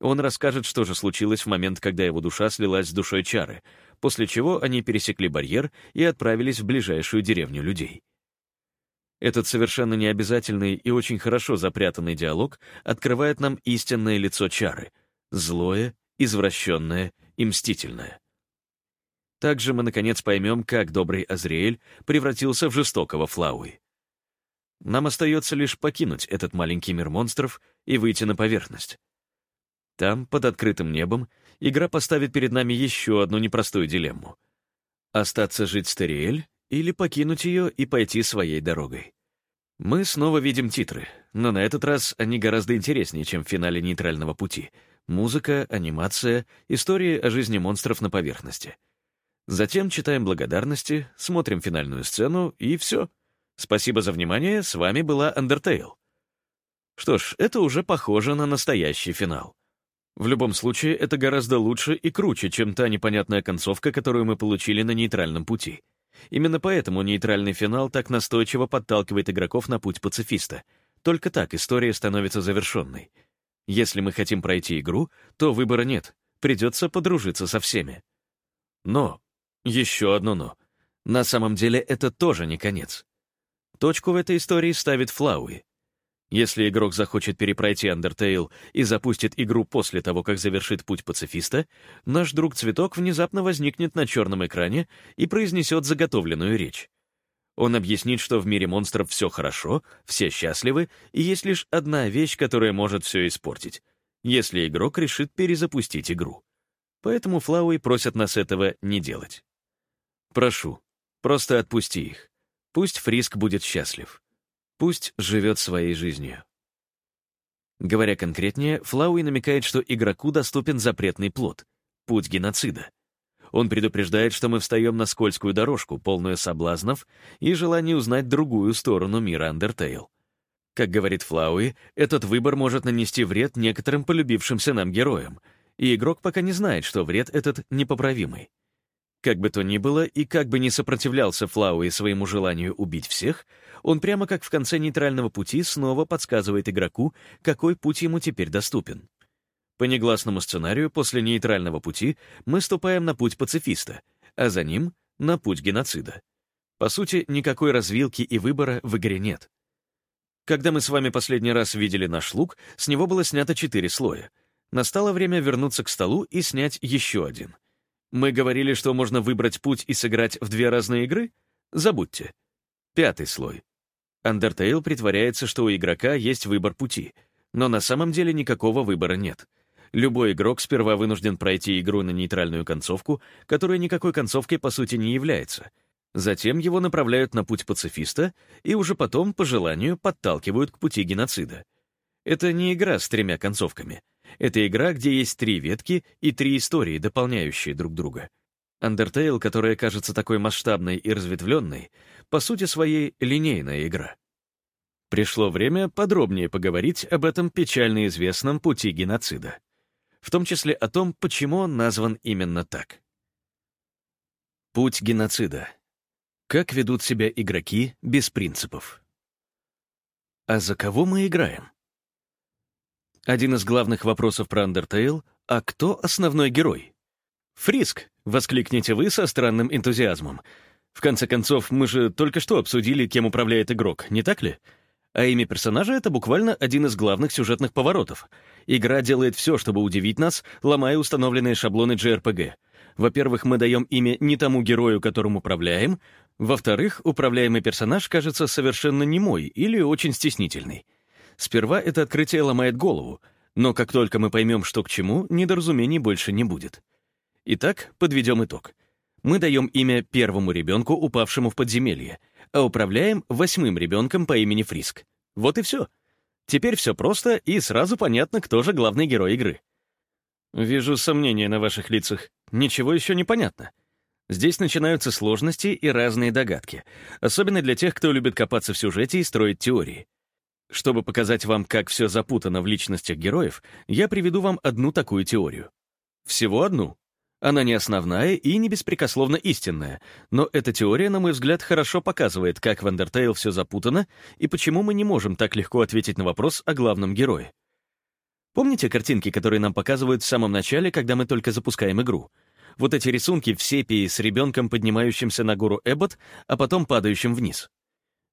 Он расскажет, что же случилось в момент, когда его душа слилась с душой Чары, после чего они пересекли барьер и отправились в ближайшую деревню людей. Этот совершенно необязательный и очень хорошо запрятанный диалог открывает нам истинное лицо чары — злое, извращенное и мстительное. Также мы, наконец, поймем, как добрый Азриэль превратился в жестокого Флауи. Нам остается лишь покинуть этот маленький мир монстров и выйти на поверхность. Там, под открытым небом, игра поставит перед нами еще одну непростую дилемму. Остаться жить с Териэль или покинуть ее и пойти своей дорогой. Мы снова видим титры, но на этот раз они гораздо интереснее, чем в финале «Нейтрального пути». Музыка, анимация, истории о жизни монстров на поверхности. Затем читаем благодарности, смотрим финальную сцену, и все. Спасибо за внимание, с вами была Undertale. Что ж, это уже похоже на настоящий финал. В любом случае, это гораздо лучше и круче, чем та непонятная концовка, которую мы получили на нейтральном пути. Именно поэтому нейтральный финал так настойчиво подталкивает игроков на путь пацифиста. Только так история становится завершенной. Если мы хотим пройти игру, то выбора нет, придется подружиться со всеми. Но, еще одно «но». На самом деле это тоже не конец. Точку в этой истории ставит Флауи. Если игрок захочет перепройти Undertale и запустит игру после того, как завершит путь пацифиста, наш друг Цветок внезапно возникнет на черном экране и произнесет заготовленную речь. Он объяснит, что в мире монстров все хорошо, все счастливы, и есть лишь одна вещь, которая может все испортить, если игрок решит перезапустить игру. Поэтому Флауи просят нас этого не делать. Прошу, просто отпусти их. Пусть Фриск будет счастлив. Пусть живет своей жизнью. Говоря конкретнее, Флауи намекает, что игроку доступен запретный плод — путь геноцида. Он предупреждает, что мы встаем на скользкую дорожку, полную соблазнов и желания узнать другую сторону мира Undertale. Как говорит Флауи, этот выбор может нанести вред некоторым полюбившимся нам героям, и игрок пока не знает, что вред этот непоправимый. Как бы то ни было, и как бы ни сопротивлялся Флауи своему желанию убить всех, он прямо как в конце нейтрального пути снова подсказывает игроку, какой путь ему теперь доступен. По негласному сценарию, после нейтрального пути мы ступаем на путь пацифиста, а за ним — на путь геноцида. По сути, никакой развилки и выбора в игре нет. Когда мы с вами последний раз видели наш лук, с него было снято четыре слоя. Настало время вернуться к столу и снять еще один. Мы говорили, что можно выбрать путь и сыграть в две разные игры? Забудьте. Пятый слой. Undertale притворяется, что у игрока есть выбор пути, но на самом деле никакого выбора нет — Любой игрок сперва вынужден пройти игру на нейтральную концовку, которая никакой концовкой по сути не является. Затем его направляют на путь пацифиста и уже потом, по желанию, подталкивают к пути геноцида. Это не игра с тремя концовками. Это игра, где есть три ветки и три истории, дополняющие друг друга. Undertale, которая кажется такой масштабной и разветвленной, по сути своей линейная игра. Пришло время подробнее поговорить об этом печально известном пути геноцида в том числе о том, почему он назван именно так. Путь геноцида. Как ведут себя игроки без принципов? А за кого мы играем? Один из главных вопросов про Undertale — а кто основной герой? «Фриск!» — воскликнете вы со странным энтузиазмом. В конце концов, мы же только что обсудили, кем управляет игрок, не так ли? А имя персонажа — это буквально один из главных сюжетных поворотов. Игра делает все, чтобы удивить нас, ломая установленные шаблоны JRPG. Во-первых, мы даем имя не тому герою, которым управляем. Во-вторых, управляемый персонаж кажется совершенно немой или очень стеснительный. Сперва это открытие ломает голову, но как только мы поймем, что к чему, недоразумений больше не будет. Итак, подведем итог. Мы даем имя первому ребенку, упавшему в подземелье — а управляем восьмым ребенком по имени Фриск. Вот и все. Теперь все просто, и сразу понятно, кто же главный герой игры. Вижу сомнения на ваших лицах. Ничего еще не понятно. Здесь начинаются сложности и разные догадки, особенно для тех, кто любит копаться в сюжете и строить теории. Чтобы показать вам, как все запутано в личностях героев, я приведу вам одну такую теорию. Всего одну, она не основная и не беспрекословно истинная, но эта теория, на мой взгляд, хорошо показывает, как в Undertale все запутано и почему мы не можем так легко ответить на вопрос о главном герое. Помните картинки, которые нам показывают в самом начале, когда мы только запускаем игру? Вот эти рисунки в сепии с ребенком, поднимающимся на гору Эббот, а потом падающим вниз.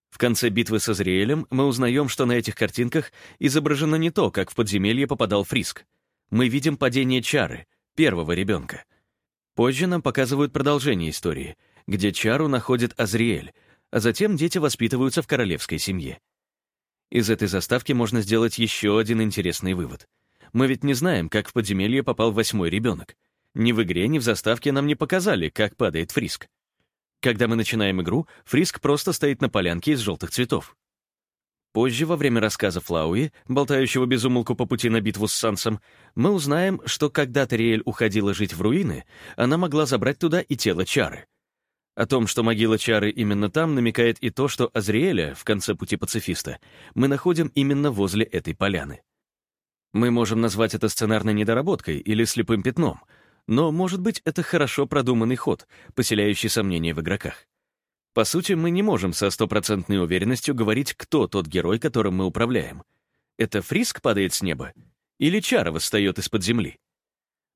В конце битвы с Азриэлем мы узнаем, что на этих картинках изображено не то, как в подземелье попадал Фриск. Мы видим падение Чары, первого ребенка. Позже нам показывают продолжение истории, где Чару находит Азриэль, а затем дети воспитываются в королевской семье. Из этой заставки можно сделать еще один интересный вывод. Мы ведь не знаем, как в подземелье попал восьмой ребенок. Ни в игре, ни в заставке нам не показали, как падает Фриск. Когда мы начинаем игру, Фриск просто стоит на полянке из желтых цветов. Позже, во время рассказа Флауи, болтающего без умолку по пути на битву с Сансом, мы узнаем, что когда Тариэль уходила жить в руины, она могла забрать туда и тело Чары. О том, что могила Чары именно там, намекает и то, что Азриэля, в конце пути пацифиста, мы находим именно возле этой поляны. Мы можем назвать это сценарной недоработкой или слепым пятном, но, может быть, это хорошо продуманный ход, поселяющий сомнения в игроках. По сути, мы не можем со стопроцентной уверенностью говорить, кто тот герой, которым мы управляем. Это Фриск падает с неба? Или Чара восстает из-под земли?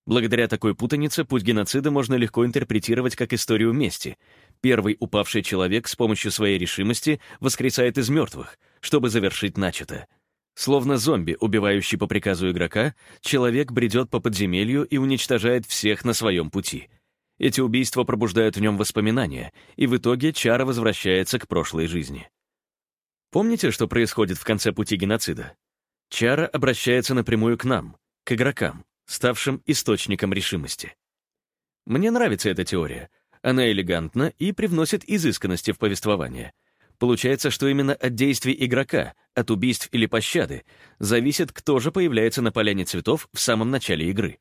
Благодаря такой путанице путь геноцида можно легко интерпретировать как историю мести, Первый упавший человек с помощью своей решимости воскресает из мертвых, чтобы завершить начатое. Словно зомби, убивающий по приказу игрока, человек бредет по подземелью и уничтожает всех на своем пути. Эти убийства пробуждают в нем воспоминания, и в итоге чара возвращается к прошлой жизни. Помните, что происходит в конце пути геноцида? Чара обращается напрямую к нам, к игрокам, ставшим источником решимости. Мне нравится эта теория. Она элегантна и привносит изысканности в повествование. Получается, что именно от действий игрока, от убийств или пощады, зависит, кто же появляется на поляне цветов в самом начале игры.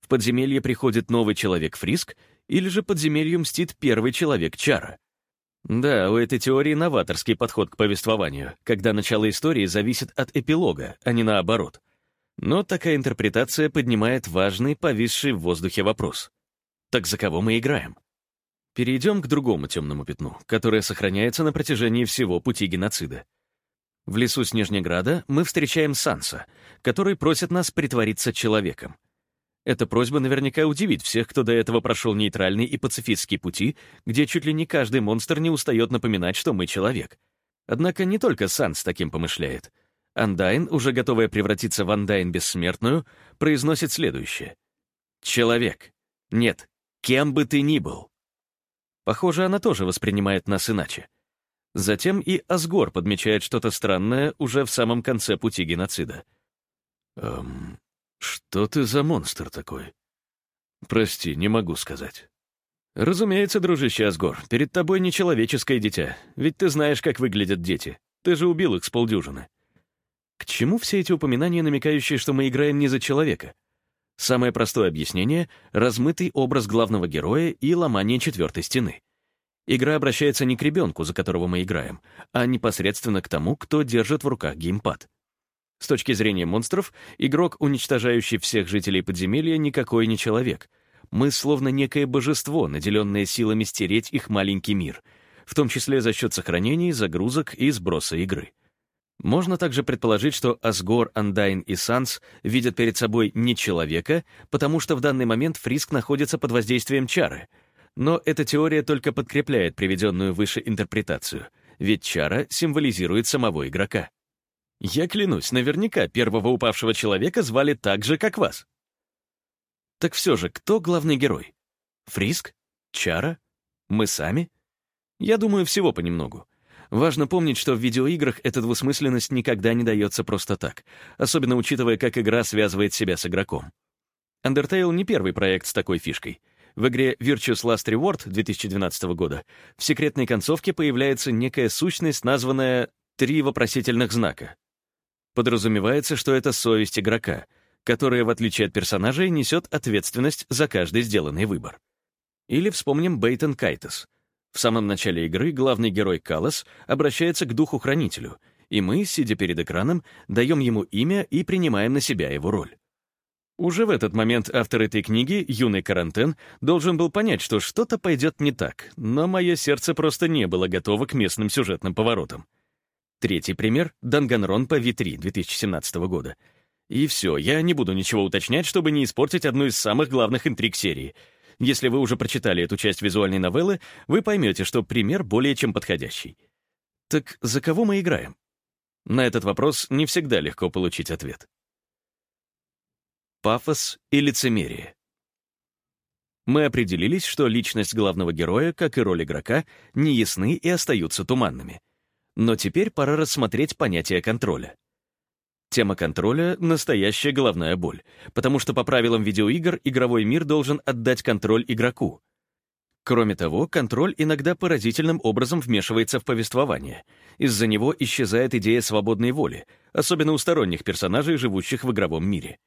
В подземелье приходит новый человек Фриск, или же подземелью мстит первый человек Чара. Да, у этой теории новаторский подход к повествованию, когда начало истории зависит от эпилога, а не наоборот. Но такая интерпретация поднимает важный, повисший в воздухе вопрос. Так за кого мы играем? Перейдем к другому темному пятну, которое сохраняется на протяжении всего пути геноцида. В лесу Снежнеграда мы встречаем Санса, который просит нас притвориться человеком. Эта просьба наверняка удивит всех, кто до этого прошел нейтральный и пацифистский пути, где чуть ли не каждый монстр не устает напоминать, что мы человек. Однако не только Санс таким помышляет. Андайн, уже готовая превратиться в Андайн Бессмертную, произносит следующее. «Человек. Нет, кем бы ты ни был. Похоже, она тоже воспринимает нас иначе. Затем и Асгор подмечает что-то странное уже в самом конце пути геноцида. «Эм, что ты за монстр такой?» «Прости, не могу сказать». «Разумеется, дружище Асгор, перед тобой нечеловеческое дитя, ведь ты знаешь, как выглядят дети. Ты же убил их с полдюжины». К чему все эти упоминания, намекающие, что мы играем не за человека? Самое простое объяснение — размытый образ главного героя и ломание четвертой стены. Игра обращается не к ребенку, за которого мы играем, а непосредственно к тому, кто держит в руках геймпад. С точки зрения монстров, игрок, уничтожающий всех жителей подземелья, никакой не человек. Мы словно некое божество, наделенное силами стереть их маленький мир, в том числе за счет сохранений, загрузок и сброса игры. Можно также предположить, что Асгор, Андайн и Санс видят перед собой не человека, потому что в данный момент Фриск находится под воздействием чары. Но эта теория только подкрепляет приведенную выше интерпретацию, ведь чара символизирует самого игрока. Я клянусь, наверняка первого упавшего человека звали так же, как вас. Так все же, кто главный герой? Фриск? Чара? Мы сами? Я думаю, всего понемногу. Важно помнить, что в видеоиграх эта двусмысленность никогда не дается просто так, особенно учитывая, как игра связывает себя с игроком. Undertale не первый проект с такой фишкой. В игре Virtuous Last Reward 2012 года в секретной концовке появляется некая сущность, названная «три вопросительных знака». Подразумевается, что это совесть игрока, которая, в отличие от персонажей, несет ответственность за каждый сделанный выбор. Или вспомним Бейтон Кайтес — в самом начале игры главный герой Калос обращается к духу-хранителю, и мы, сидя перед экраном, даем ему имя и принимаем на себя его роль. Уже в этот момент автор этой книги, юный Карантен, должен был понять, что что-то пойдет не так, но мое сердце просто не было готово к местным сюжетным поворотам. Третий пример — Данганронпа V3 2017 года. И все, я не буду ничего уточнять, чтобы не испортить одну из самых главных интриг серии — если вы уже прочитали эту часть визуальной новеллы, вы поймете, что пример более чем подходящий. Так за кого мы играем? На этот вопрос не всегда легко получить ответ. Пафос и лицемерие. Мы определились, что личность главного героя, как и роль игрока, не ясны и остаются туманными. Но теперь пора рассмотреть понятие контроля. Тема контроля — настоящая головная боль, потому что по правилам видеоигр игровой мир должен отдать контроль игроку. Кроме того, контроль иногда поразительным образом вмешивается в повествование. Из-за него исчезает идея свободной воли, особенно у сторонних персонажей, живущих в игровом мире.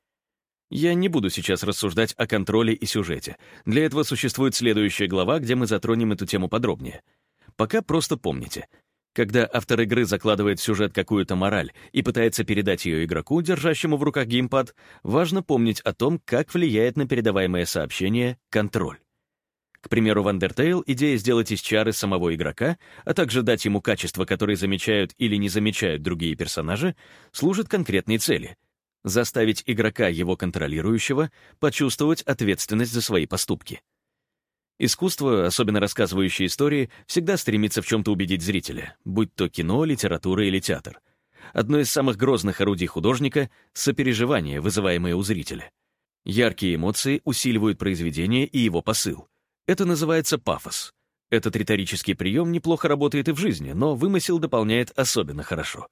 Я не буду сейчас рассуждать о контроле и сюжете. Для этого существует следующая глава, где мы затронем эту тему подробнее. Пока просто помните — когда автор игры закладывает в сюжет какую-то мораль и пытается передать ее игроку, держащему в руках геймпад, важно помнить о том, как влияет на передаваемое сообщение контроль. К примеру, в Undertale идея сделать из чары самого игрока, а также дать ему качества, которые замечают или не замечают другие персонажи, служит конкретной цели — заставить игрока, его контролирующего, почувствовать ответственность за свои поступки. Искусство, особенно рассказывающее истории, всегда стремится в чем-то убедить зрителя, будь то кино, литература или театр. Одно из самых грозных орудий художника — сопереживание, вызываемое у зрителя. Яркие эмоции усиливают произведение и его посыл. Это называется пафос. Этот риторический прием неплохо работает и в жизни, но вымысел дополняет особенно хорошо.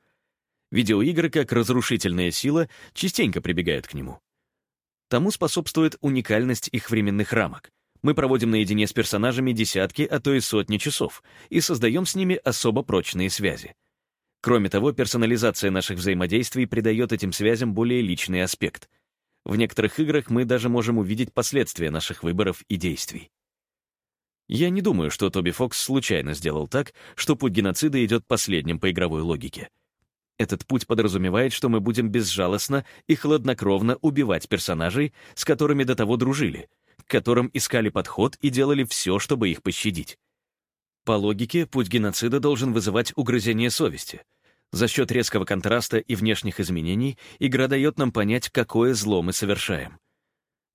Видеоигры, как разрушительная сила, частенько прибегают к нему. Тому способствует уникальность их временных рамок. Мы проводим наедине с персонажами десятки, а то и сотни часов, и создаем с ними особо прочные связи. Кроме того, персонализация наших взаимодействий придает этим связям более личный аспект. В некоторых играх мы даже можем увидеть последствия наших выборов и действий. Я не думаю, что Тоби Фокс случайно сделал так, что путь геноцида идет последним по игровой логике. Этот путь подразумевает, что мы будем безжалостно и хладнокровно убивать персонажей, с которыми до того дружили, к которым искали подход и делали все, чтобы их пощадить. По логике, путь геноцида должен вызывать угрызение совести. За счет резкого контраста и внешних изменений игра дает нам понять, какое зло мы совершаем.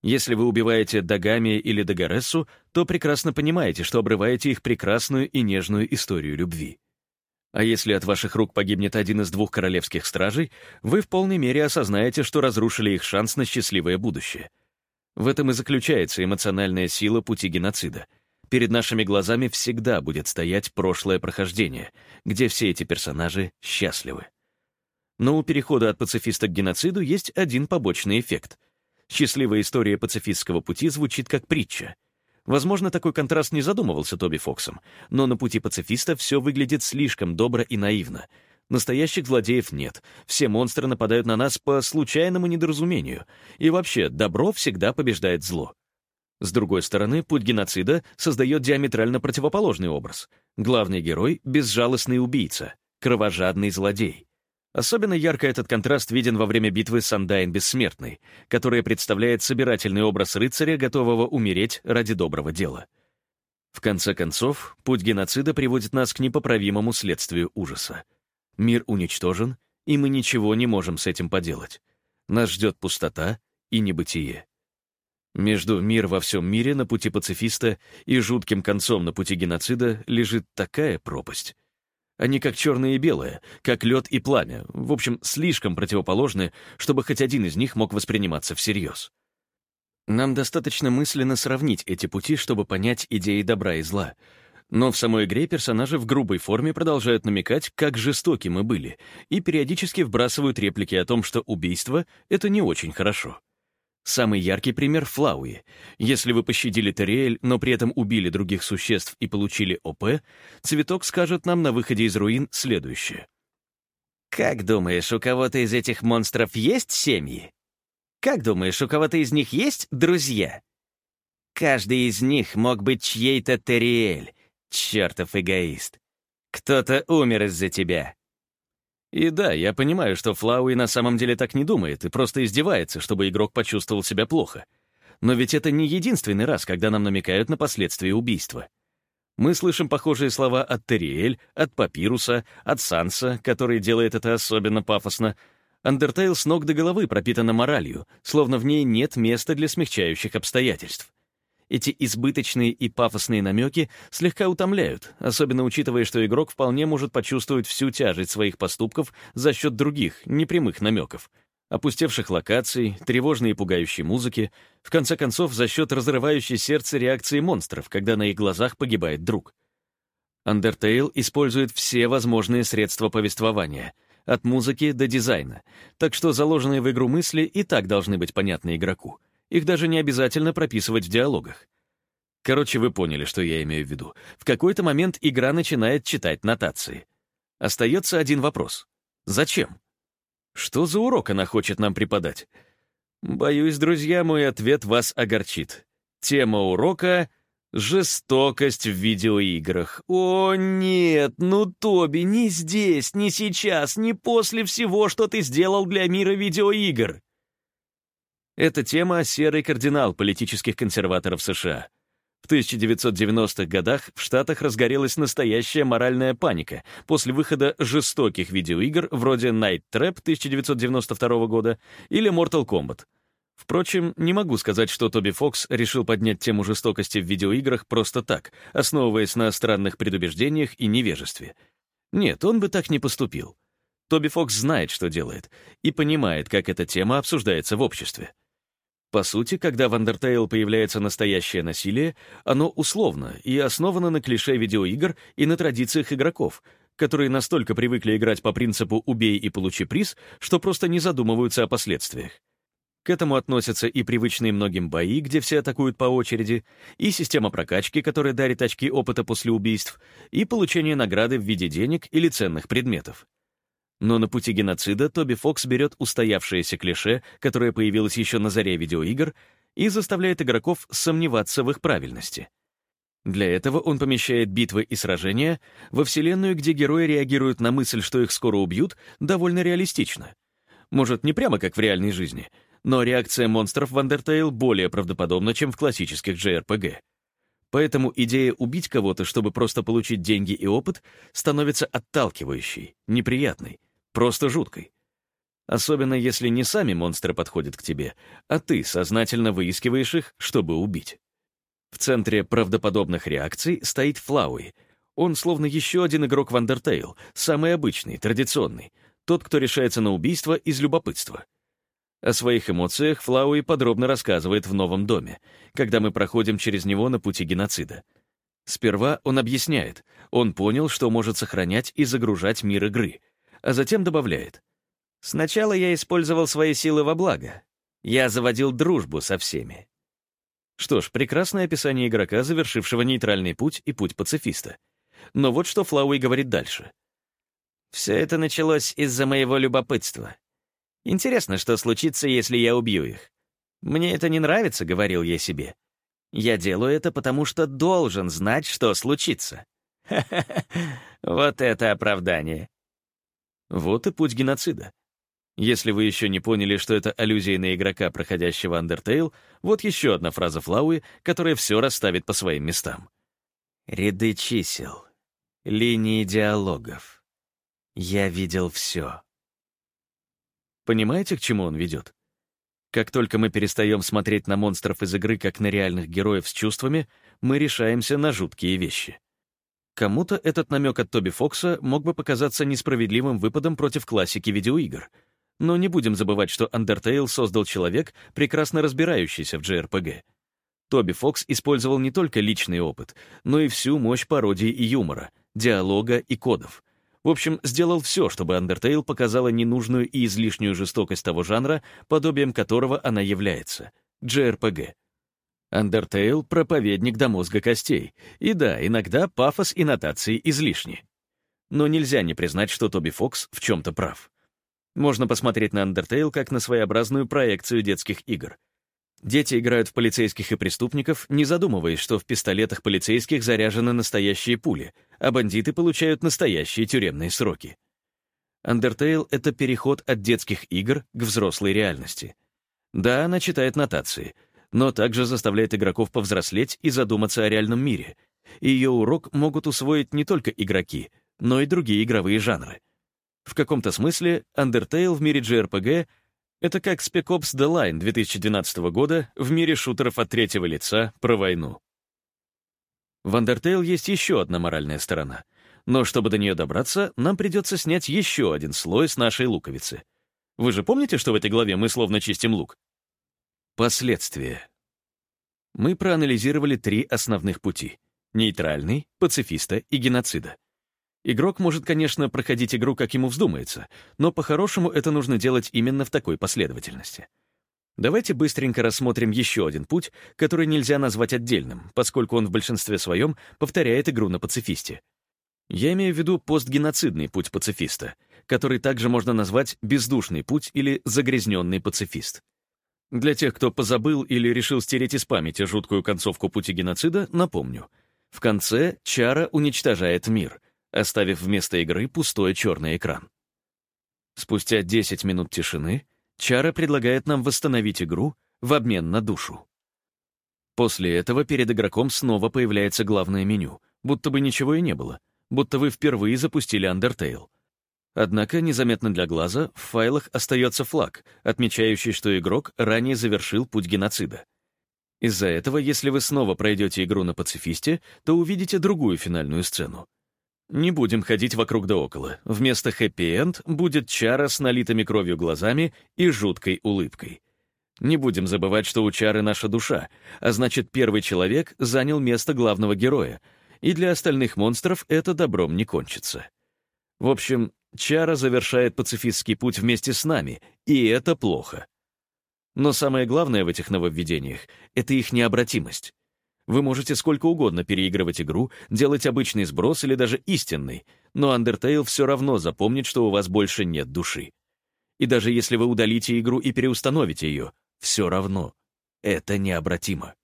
Если вы убиваете Дагами или Дагарессу, то прекрасно понимаете, что обрываете их прекрасную и нежную историю любви. А если от ваших рук погибнет один из двух королевских стражей, вы в полной мере осознаете, что разрушили их шанс на счастливое будущее. В этом и заключается эмоциональная сила пути геноцида. Перед нашими глазами всегда будет стоять прошлое прохождение, где все эти персонажи счастливы. Но у перехода от пацифиста к геноциду есть один побочный эффект. Счастливая история пацифистского пути звучит как притча — Возможно, такой контраст не задумывался Тоби Фоксом, но на пути пацифиста все выглядит слишком добро и наивно. Настоящих злодеев нет, все монстры нападают на нас по случайному недоразумению, и вообще добро всегда побеждает зло. С другой стороны, путь геноцида создает диаметрально противоположный образ. Главный герой — безжалостный убийца, кровожадный злодей. Особенно ярко этот контраст виден во время битвы с Андайн Бессмертной, которая представляет собирательный образ рыцаря, готового умереть ради доброго дела. В конце концов, путь геноцида приводит нас к непоправимому следствию ужаса. Мир уничтожен, и мы ничего не можем с этим поделать. Нас ждет пустота и небытие. Между мир во всем мире на пути пацифиста и жутким концом на пути геноцида лежит такая пропасть, они как черное и белое, как лед и пламя, в общем, слишком противоположны, чтобы хоть один из них мог восприниматься всерьез. Нам достаточно мысленно сравнить эти пути, чтобы понять идеи добра и зла. Но в самой игре персонажи в грубой форме продолжают намекать, как жестоки мы были, и периодически вбрасывают реплики о том, что убийство — это не очень хорошо. Самый яркий пример — Флауи. Если вы пощадили Терриэль, но при этом убили других существ и получили ОП, цветок скажет нам на выходе из руин следующее. «Как думаешь, у кого-то из этих монстров есть семьи? Как думаешь, у кого-то из них есть друзья? Каждый из них мог быть чьей-то Терриэль, чертов эгоист. Кто-то умер из-за тебя, и да, я понимаю, что Флауи на самом деле так не думает и просто издевается, чтобы игрок почувствовал себя плохо. Но ведь это не единственный раз, когда нам намекают на последствия убийства. Мы слышим похожие слова от Терриэль, от Папируса, от Санса, который делает это особенно пафосно. Андертейл с ног до головы пропитана моралью, словно в ней нет места для смягчающих обстоятельств. Эти избыточные и пафосные намеки слегка утомляют, особенно учитывая, что игрок вполне может почувствовать всю тяжесть своих поступков за счет других, непрямых намеков. Опустевших локаций, тревожной и пугающей музыки, в конце концов, за счет разрывающей сердце реакции монстров, когда на их глазах погибает друг. Undertale использует все возможные средства повествования, от музыки до дизайна, так что заложенные в игру мысли и так должны быть понятны игроку. Их даже не обязательно прописывать в диалогах. Короче, вы поняли, что я имею в виду. В какой-то момент игра начинает читать нотации. Остается один вопрос. Зачем? Что за урок она хочет нам преподать? Боюсь, друзья, мой ответ вас огорчит. Тема урока — жестокость в видеоиграх. О, нет, ну, Тоби, не здесь, не сейчас, не после всего, что ты сделал для мира видеоигр. Эта тема — серый кардинал политических консерваторов США. В 1990-х годах в Штатах разгорелась настоящая моральная паника после выхода жестоких видеоигр вроде Night Trap 1992 года или Mortal Kombat. Впрочем, не могу сказать, что Тоби Фокс решил поднять тему жестокости в видеоиграх просто так, основываясь на странных предубеждениях и невежестве. Нет, он бы так не поступил. Тоби Фокс знает, что делает, и понимает, как эта тема обсуждается в обществе. По сути, когда в Undertale появляется настоящее насилие, оно условно и основано на клише видеоигр и на традициях игроков, которые настолько привыкли играть по принципу «убей и получи приз», что просто не задумываются о последствиях. К этому относятся и привычные многим бои, где все атакуют по очереди, и система прокачки, которая дарит очки опыта после убийств, и получение награды в виде денег или ценных предметов. Но на пути геноцида Тоби Фокс берет устоявшееся клише, которое появилось еще на заре видеоигр, и заставляет игроков сомневаться в их правильности. Для этого он помещает битвы и сражения во вселенную, где герои реагируют на мысль, что их скоро убьют, довольно реалистично. Может, не прямо как в реальной жизни — но реакция монстров в Undertale более правдоподобна, чем в классических JRPG. Поэтому идея убить кого-то, чтобы просто получить деньги и опыт, становится отталкивающей, неприятной, просто жуткой. Особенно если не сами монстры подходят к тебе, а ты сознательно выискиваешь их, чтобы убить. В центре правдоподобных реакций стоит Флауи. Он словно еще один игрок в Undertale, самый обычный, традиционный, тот, кто решается на убийство из любопытства — о своих эмоциях Флауи подробно рассказывает в новом доме, когда мы проходим через него на пути геноцида. Сперва он объясняет, он понял, что может сохранять и загружать мир игры, а затем добавляет. «Сначала я использовал свои силы во благо. Я заводил дружбу со всеми». Что ж, прекрасное описание игрока, завершившего нейтральный путь и путь пацифиста. Но вот что Флауи говорит дальше. «Все это началось из-за моего любопытства. Интересно, что случится, если я убью их. Мне это не нравится, говорил я себе. Я делаю это, потому что должен знать, что случится. Вот это оправдание. Вот и путь геноцида. Если вы еще не поняли, что это аллюзия на игрока, проходящего Undertale, вот еще одна фраза Флауи, которая все расставит по своим местам. Ряды чисел, линии диалогов. Я видел все. Понимаете, к чему он ведет? Как только мы перестаем смотреть на монстров из игры как на реальных героев с чувствами, мы решаемся на жуткие вещи. Кому-то этот намек от Тоби Фокса мог бы показаться несправедливым выпадом против классики видеоигр. Но не будем забывать, что Undertale создал человек, прекрасно разбирающийся в JRPG. Тоби Фокс использовал не только личный опыт, но и всю мощь пародии и юмора, диалога и кодов. В общем, сделал все, чтобы Undertale показала ненужную и излишнюю жестокость того жанра, подобием которого она является — JRPG. Undertale — проповедник до мозга костей. И да, иногда пафос и нотации излишни. Но нельзя не признать, что Тоби Фокс в чем-то прав. Можно посмотреть на Undertale как на своеобразную проекцию детских игр. Дети играют в полицейских и преступников, не задумываясь, что в пистолетах полицейских заряжены настоящие пули, а бандиты получают настоящие тюремные сроки. Undertale — это переход от детских игр к взрослой реальности. Да, она читает нотации, но также заставляет игроков повзрослеть и задуматься о реальном мире. Ее урок могут усвоить не только игроки, но и другие игровые жанры. В каком-то смысле Undertale в мире JRPG это как Spec Ops The Line 2012 года в мире шутеров от третьего лица про войну. В Undertale есть еще одна моральная сторона. Но чтобы до нее добраться, нам придется снять еще один слой с нашей луковицы. Вы же помните, что в этой главе мы словно чистим лук? Последствия. Мы проанализировали три основных пути — нейтральный, пацифиста и геноцида. Игрок может, конечно, проходить игру, как ему вздумается, но по-хорошему это нужно делать именно в такой последовательности. Давайте быстренько рассмотрим еще один путь, который нельзя назвать отдельным, поскольку он в большинстве своем повторяет игру на пацифисте. Я имею в виду постгеноцидный путь пацифиста, который также можно назвать бездушный путь или загрязненный пацифист. Для тех, кто позабыл или решил стереть из памяти жуткую концовку пути геноцида, напомню. В конце Чара уничтожает мир — оставив вместо игры пустой черный экран. Спустя 10 минут тишины Чара предлагает нам восстановить игру в обмен на душу. После этого перед игроком снова появляется главное меню, будто бы ничего и не было, будто вы впервые запустили Undertale. Однако, незаметно для глаза, в файлах остается флаг, отмечающий, что игрок ранее завершил путь геноцида. Из-за этого, если вы снова пройдете игру на пацифисте, то увидите другую финальную сцену. Не будем ходить вокруг да около. Вместо хэппи-энд будет чара с налитыми кровью глазами и жуткой улыбкой. Не будем забывать, что у чары наша душа, а значит, первый человек занял место главного героя, и для остальных монстров это добром не кончится. В общем, Чара завершает пацифистский путь вместе с нами, и это плохо. Но самое главное в этих нововведениях — это их необратимость. Вы можете сколько угодно переигрывать игру, делать обычный сброс или даже истинный, но Undertale все равно запомнит, что у вас больше нет души. И даже если вы удалите игру и переустановите ее, все равно. Это необратимо.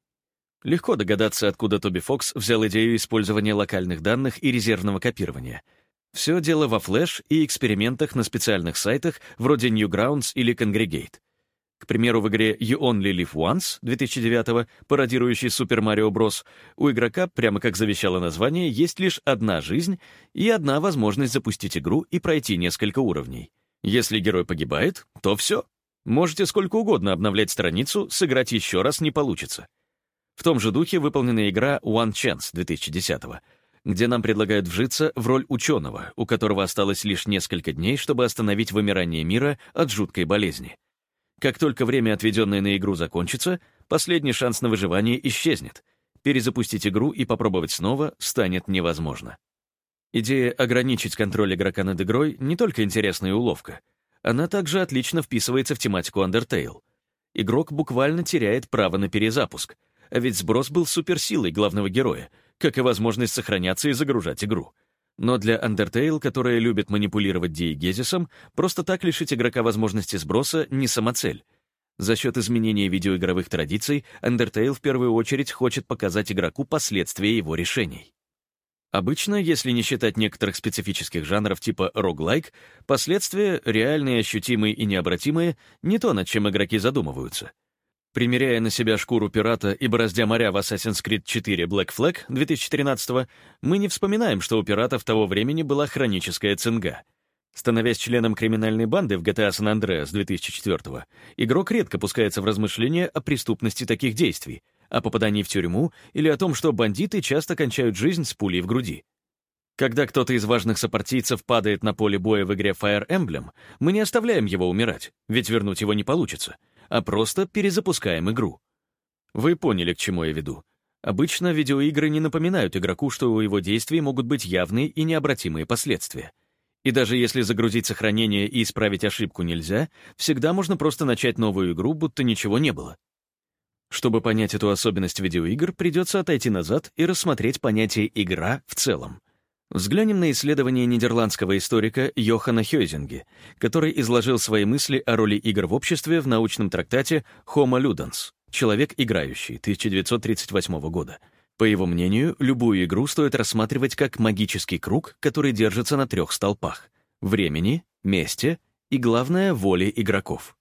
Легко догадаться, откуда Тоби Фокс взял идею использования локальных данных и резервного копирования — все дело во флеш и экспериментах на специальных сайтах вроде Newgrounds или Congregate. К примеру, в игре You Only Live Once 2009 пародирующей Super Mario Bros., у игрока, прямо как завещало название, есть лишь одна жизнь и одна возможность запустить игру и пройти несколько уровней. Если герой погибает, то все. Можете сколько угодно обновлять страницу, сыграть еще раз не получится. В том же духе выполнена игра One Chance 2010 где нам предлагают вжиться в роль ученого, у которого осталось лишь несколько дней, чтобы остановить вымирание мира от жуткой болезни. Как только время, отведенное на игру, закончится, последний шанс на выживание исчезнет. Перезапустить игру и попробовать снова станет невозможно. Идея ограничить контроль игрока над игрой не только интересная уловка, она также отлично вписывается в тематику Undertale. Игрок буквально теряет право на перезапуск, а ведь сброс был суперсилой главного героя — как и возможность сохраняться и загружать игру. Но для Undertale, которая любит манипулировать диегезисом, просто так лишить игрока возможности сброса — не самоцель. За счет изменения видеоигровых традиций Undertale в первую очередь хочет показать игроку последствия его решений. Обычно, если не считать некоторых специфических жанров типа roguelike, последствия, реальные, ощутимые и необратимые, не то, над чем игроки задумываются — Примеряя на себя шкуру пирата и бороздя моря в Assassin's Creed 4 Black Flag 2013 мы не вспоминаем, что у пиратов того времени была хроническая цинга. Становясь членом криминальной банды в GTA San Andreas 2004 игрок редко пускается в размышления о преступности таких действий, о попадании в тюрьму или о том, что бандиты часто кончают жизнь с пулей в груди. Когда кто-то из важных сопартийцев падает на поле боя в игре Fire Emblem, мы не оставляем его умирать, ведь вернуть его не получится — а просто перезапускаем игру. Вы поняли, к чему я веду. Обычно видеоигры не напоминают игроку, что у его действий могут быть явные и необратимые последствия. И даже если загрузить сохранение и исправить ошибку нельзя, всегда можно просто начать новую игру, будто ничего не было. Чтобы понять эту особенность видеоигр, придется отойти назад и рассмотреть понятие «игра» в целом — Взглянем на исследование нидерландского историка Йохана Хёйзинге, который изложил свои мысли о роли игр в обществе в научном трактате «Homo Ludens» — «Человек играющий» 1938 года. По его мнению, любую игру стоит рассматривать как магический круг, который держится на трех столпах — времени, месте и, главное, воле игроков.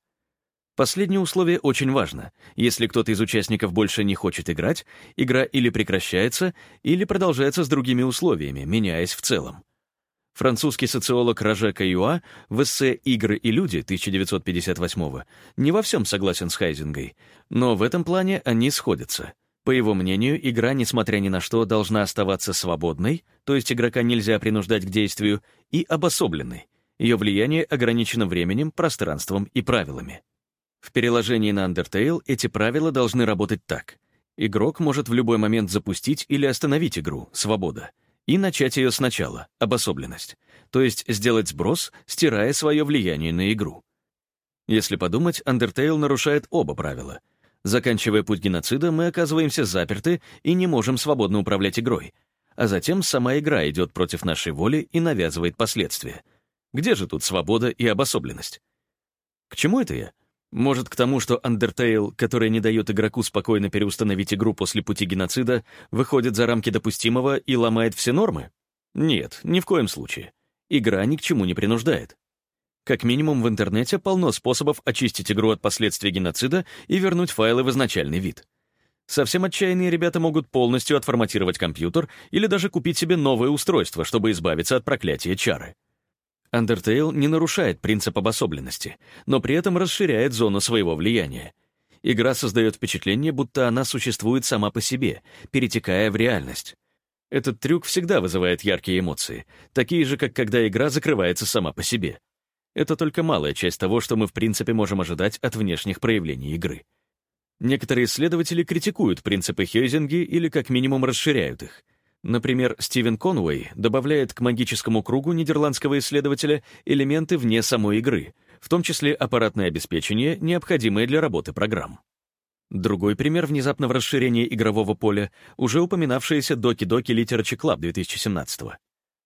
Последнее условие очень важно. Если кто-то из участников больше не хочет играть, игра или прекращается, или продолжается с другими условиями, меняясь в целом. Французский социолог Роже Каюа в эссе «Игры и люди» 1958 не во всем согласен с Хайзингой, но в этом плане они сходятся. По его мнению, игра, несмотря ни на что, должна оставаться свободной, то есть игрока нельзя принуждать к действию, и обособленной. Ее влияние ограничено временем, пространством и правилами. В переложении на Undertale эти правила должны работать так. Игрок может в любой момент запустить или остановить игру, свобода, и начать ее сначала, обособленность, то есть сделать сброс, стирая свое влияние на игру. Если подумать, Undertale нарушает оба правила. Заканчивая путь геноцида, мы оказываемся заперты и не можем свободно управлять игрой, а затем сама игра идет против нашей воли и навязывает последствия. Где же тут свобода и обособленность? К чему это я? Может, к тому, что Undertale, который не дает игроку спокойно переустановить игру после пути геноцида, выходит за рамки допустимого и ломает все нормы? Нет, ни в коем случае. Игра ни к чему не принуждает. Как минимум в интернете полно способов очистить игру от последствий геноцида и вернуть файлы в изначальный вид. Совсем отчаянные ребята могут полностью отформатировать компьютер или даже купить себе новое устройство, чтобы избавиться от проклятия чары. Undertale не нарушает принцип обособленности, но при этом расширяет зону своего влияния. Игра создает впечатление, будто она существует сама по себе, перетекая в реальность. Этот трюк всегда вызывает яркие эмоции, такие же, как когда игра закрывается сама по себе. Это только малая часть того, что мы в принципе можем ожидать от внешних проявлений игры. Некоторые исследователи критикуют принципы Хейзинги или как минимум расширяют их. Например, Стивен Конуэй добавляет к магическому кругу нидерландского исследователя элементы вне самой игры, в том числе аппаратное обеспечение, необходимое для работы программ. Другой пример внезапного расширения игрового поля — уже упоминавшаяся Doki Doki Literature Club 2017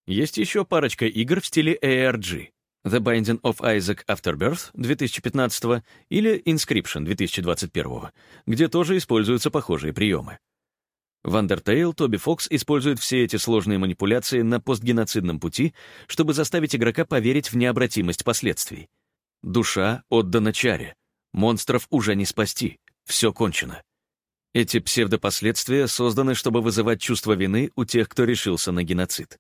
Есть еще парочка игр в стиле ARG — The Binding of Isaac Afterbirth 2015 или Inscription 2021, где тоже используются похожие приемы. В Undertale Тоби Фокс использует все эти сложные манипуляции на постгеноцидном пути, чтобы заставить игрока поверить в необратимость последствий. Душа отдана чаре. Монстров уже не спасти. Все кончено. Эти псевдопоследствия созданы, чтобы вызывать чувство вины у тех, кто решился на геноцид.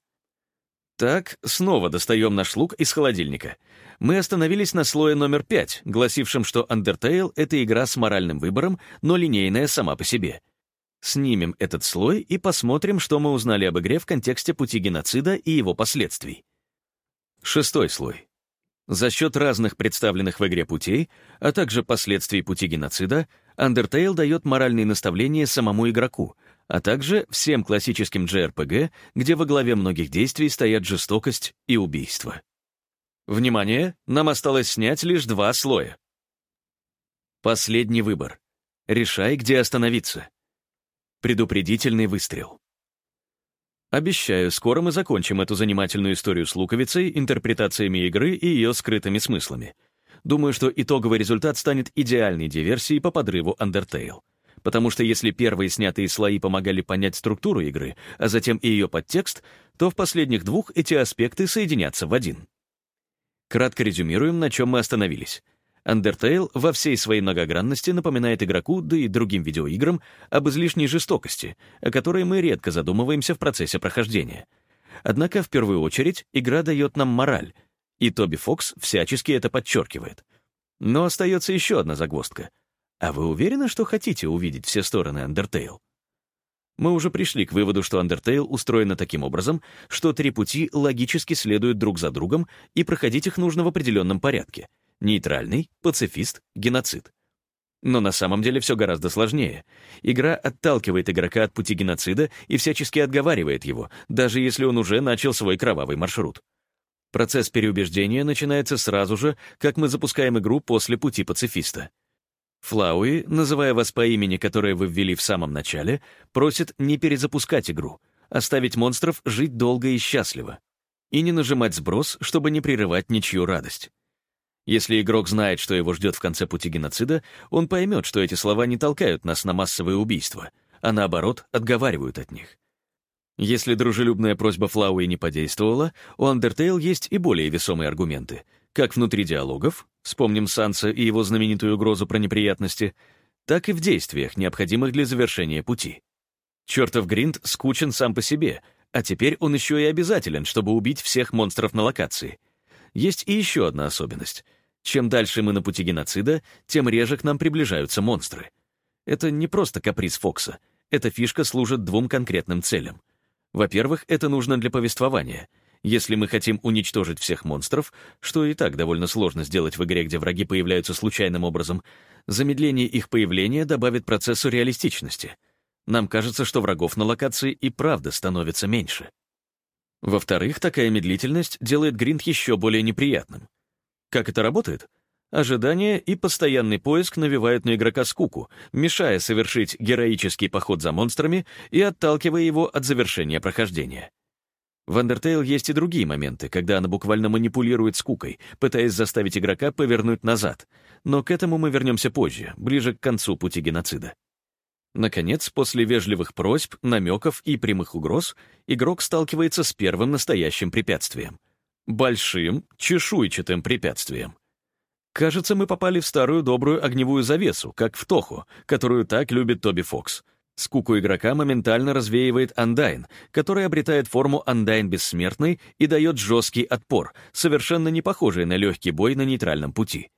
Так, снова достаем наш лук из холодильника. Мы остановились на слое номер пять, гласившем, что Undertale — это игра с моральным выбором, но линейная сама по себе. Снимем этот слой и посмотрим, что мы узнали об игре в контексте пути геноцида и его последствий. Шестой слой. За счет разных представленных в игре путей, а также последствий пути геноцида, Undertale дает моральные наставления самому игроку, а также всем классическим JRPG, где во главе многих действий стоят жестокость и убийство. Внимание, нам осталось снять лишь два слоя. Последний выбор. Решай, где остановиться. Предупредительный выстрел. Обещаю, скоро мы закончим эту занимательную историю с луковицей, интерпретациями игры и ее скрытыми смыслами. Думаю, что итоговый результат станет идеальной диверсией по подрыву Undertale. Потому что если первые снятые слои помогали понять структуру игры, а затем и ее подтекст, то в последних двух эти аспекты соединятся в один. Кратко резюмируем, на чем мы остановились. Undertale во всей своей многогранности напоминает игроку, да и другим видеоиграм, об излишней жестокости, о которой мы редко задумываемся в процессе прохождения. Однако, в первую очередь, игра дает нам мораль, и Тоби Фокс всячески это подчеркивает. Но остается еще одна загвоздка. А вы уверены, что хотите увидеть все стороны Undertale? Мы уже пришли к выводу, что Undertale устроена таким образом, что три пути логически следуют друг за другом, и проходить их нужно в определенном порядке — Нейтральный, пацифист, геноцид. Но на самом деле все гораздо сложнее. Игра отталкивает игрока от пути геноцида и всячески отговаривает его, даже если он уже начал свой кровавый маршрут. Процесс переубеждения начинается сразу же, как мы запускаем игру после пути пацифиста. Флауи, называя вас по имени, которое вы ввели в самом начале, просит не перезапускать игру, оставить монстров жить долго и счастливо. И не нажимать сброс, чтобы не прерывать ничью радость. Если игрок знает, что его ждет в конце пути геноцида, он поймет, что эти слова не толкают нас на массовые убийства, а наоборот, отговаривают от них. Если дружелюбная просьба Флауи не подействовала, у Undertale есть и более весомые аргументы, как внутри диалогов, вспомним Санса и его знаменитую угрозу про неприятности, так и в действиях, необходимых для завершения пути. Чертов Гринд скучен сам по себе, а теперь он еще и обязателен, чтобы убить всех монстров на локации. Есть и еще одна особенность — чем дальше мы на пути геноцида, тем реже к нам приближаются монстры. Это не просто каприз Фокса. Эта фишка служит двум конкретным целям. Во-первых, это нужно для повествования. Если мы хотим уничтожить всех монстров, что и так довольно сложно сделать в игре, где враги появляются случайным образом, замедление их появления добавит процессу реалистичности. Нам кажется, что врагов на локации и правда становится меньше. Во-вторых, такая медлительность делает гринд еще более неприятным. Как это работает? Ожидание и постоянный поиск навевают на игрока скуку, мешая совершить героический поход за монстрами и отталкивая его от завершения прохождения. В Undertale есть и другие моменты, когда она буквально манипулирует скукой, пытаясь заставить игрока повернуть назад, но к этому мы вернемся позже, ближе к концу пути геноцида. Наконец, после вежливых просьб, намеков и прямых угроз, игрок сталкивается с первым настоящим препятствием большим, чешуйчатым препятствием. Кажется, мы попали в старую добрую огневую завесу, как в Тоху, которую так любит Тоби Фокс. Скуку игрока моментально развеивает Андайн, который обретает форму Андайн Бессмертный и дает жесткий отпор, совершенно не похожий на легкий бой на нейтральном пути.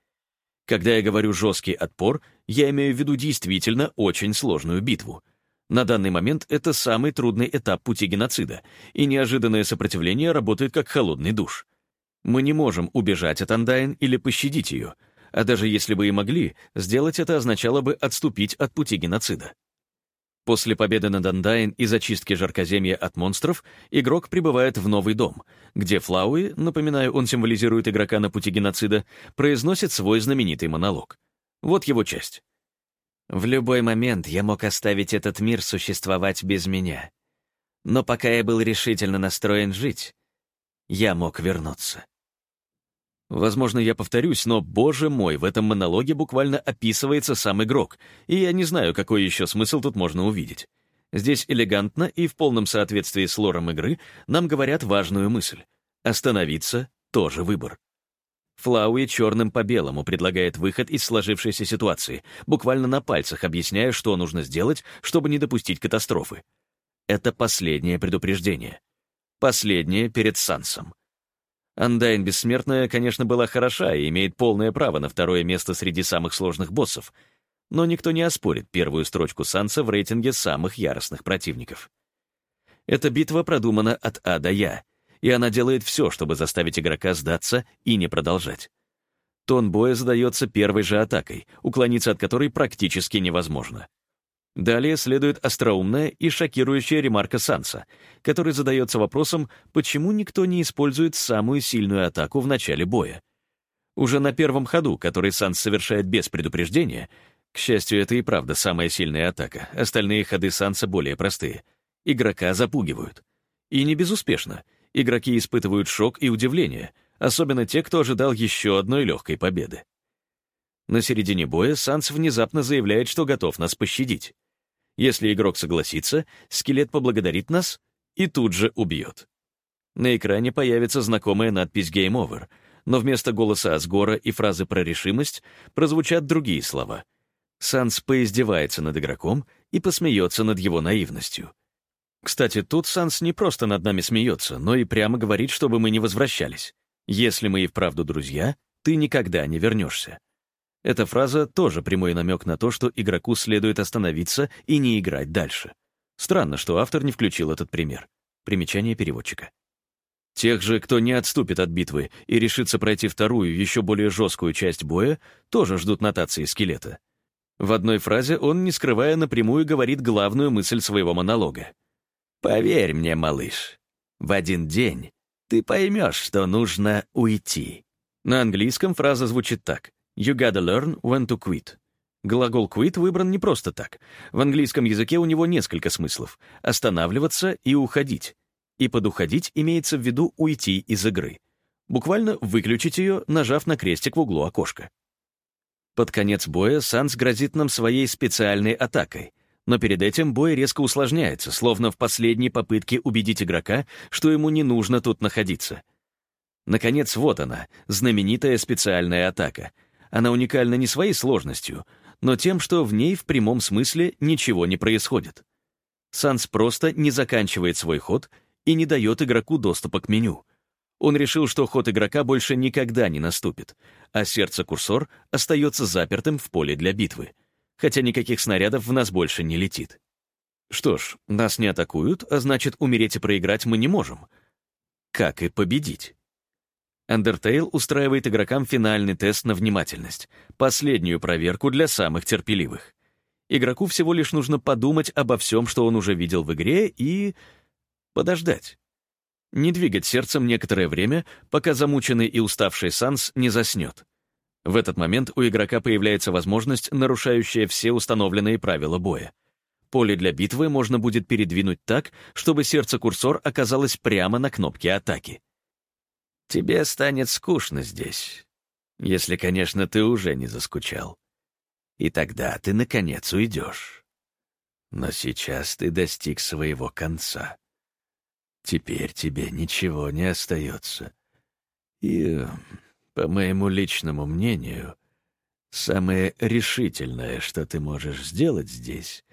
Когда я говорю «жесткий отпор», я имею в виду действительно очень сложную битву. На данный момент это самый трудный этап пути геноцида, и неожиданное сопротивление работает как холодный душ. Мы не можем убежать от Андайн или пощадить ее, а даже если бы и могли, сделать это означало бы отступить от пути геноцида. После победы над Андайн и зачистки жаркоземья от монстров, игрок прибывает в новый дом, где Флауи, напоминаю, он символизирует игрока на пути геноцида, произносит свой знаменитый монолог. Вот его часть. «В любой момент я мог оставить этот мир существовать без меня. Но пока я был решительно настроен жить, я мог вернуться». Возможно, я повторюсь, но, боже мой, в этом монологе буквально описывается сам игрок, и я не знаю, какой еще смысл тут можно увидеть. Здесь элегантно и в полном соответствии с лором игры нам говорят важную мысль. Остановиться — тоже выбор. Флауи черным по белому предлагает выход из сложившейся ситуации, буквально на пальцах объясняя, что нужно сделать, чтобы не допустить катастрофы. Это последнее предупреждение. Последнее перед Сансом. Андайн Бессмертная, конечно, была хороша и имеет полное право на второе место среди самых сложных боссов, но никто не оспорит первую строчку Санса в рейтинге самых яростных противников. Эта битва продумана от А до Я, и она делает все, чтобы заставить игрока сдаться и не продолжать. Тон боя задается первой же атакой, уклониться от которой практически невозможно. Далее следует остроумная и шокирующая ремарка Санса, который задается вопросом, почему никто не использует самую сильную атаку в начале боя. Уже на первом ходу, который Санс совершает без предупреждения, к счастью, это и правда самая сильная атака, остальные ходы Санса более простые, игрока запугивают. И не безуспешно. Игроки испытывают шок и удивление, особенно те, кто ожидал еще одной легкой победы. На середине боя Санс внезапно заявляет, что готов нас пощадить. Если игрок согласится, скелет поблагодарит нас и тут же убьет. На экране появится знакомая надпись «Game Over», но вместо голоса Асгора и фразы про решимость прозвучат другие слова. Санс поиздевается над игроком и посмеется над его наивностью. Кстати, тут Санс не просто над нами смеется, но и прямо говорит, чтобы мы не возвращались. Если мы и вправду друзья, ты никогда не вернешься. Эта фраза тоже прямой намек на то, что игроку следует остановиться и не играть дальше. Странно, что автор не включил этот пример. Примечание переводчика. Тех же, кто не отступит от битвы и решится пройти вторую, еще более жесткую часть боя, тоже ждут нотации скелета. В одной фразе он, не скрывая, напрямую говорит главную мысль своего монолога. «Поверь мне, малыш, в один день ты поймешь, что нужно уйти». На английском фраза звучит так. You gotta learn when to quit. Глагол quit выбран не просто так. В английском языке у него несколько смыслов — останавливаться и уходить. И под уходить имеется в виду уйти из игры. Буквально выключить ее, нажав на крестик в углу окошка. Под конец боя Санс грозит нам своей специальной атакой, но перед этим бой резко усложняется, словно в последней попытке убедить игрока, что ему не нужно тут находиться. Наконец, вот она, знаменитая специальная атака — она уникальна не своей сложностью, но тем, что в ней в прямом смысле ничего не происходит. Санс просто не заканчивает свой ход и не дает игроку доступа к меню. Он решил, что ход игрока больше никогда не наступит, а сердце-курсор остается запертым в поле для битвы, хотя никаких снарядов в нас больше не летит. Что ж, нас не атакуют, а значит, умереть и проиграть мы не можем. Как и победить. Undertale устраивает игрокам финальный тест на внимательность, последнюю проверку для самых терпеливых. Игроку всего лишь нужно подумать обо всем, что он уже видел в игре, и... подождать. Не двигать сердцем некоторое время, пока замученный и уставший Санс не заснет. В этот момент у игрока появляется возможность, нарушающая все установленные правила боя. Поле для битвы можно будет передвинуть так, чтобы сердце-курсор оказалось прямо на кнопке атаки. Тебе станет скучно здесь, если, конечно, ты уже не заскучал. И тогда ты, наконец, уйдешь. Но сейчас ты достиг своего конца. Теперь тебе ничего не остается. И, по моему личному мнению, самое решительное, что ты можешь сделать здесь,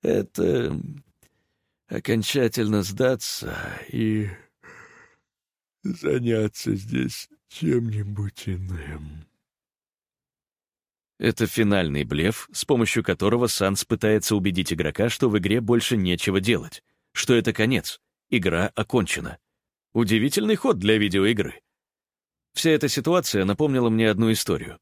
это окончательно сдаться и заняться здесь чем-нибудь иным. Это финальный блеф, с помощью которого Санс пытается убедить игрока, что в игре больше нечего делать, что это конец, игра окончена. Удивительный ход для видеоигры. Вся эта ситуация напомнила мне одну историю.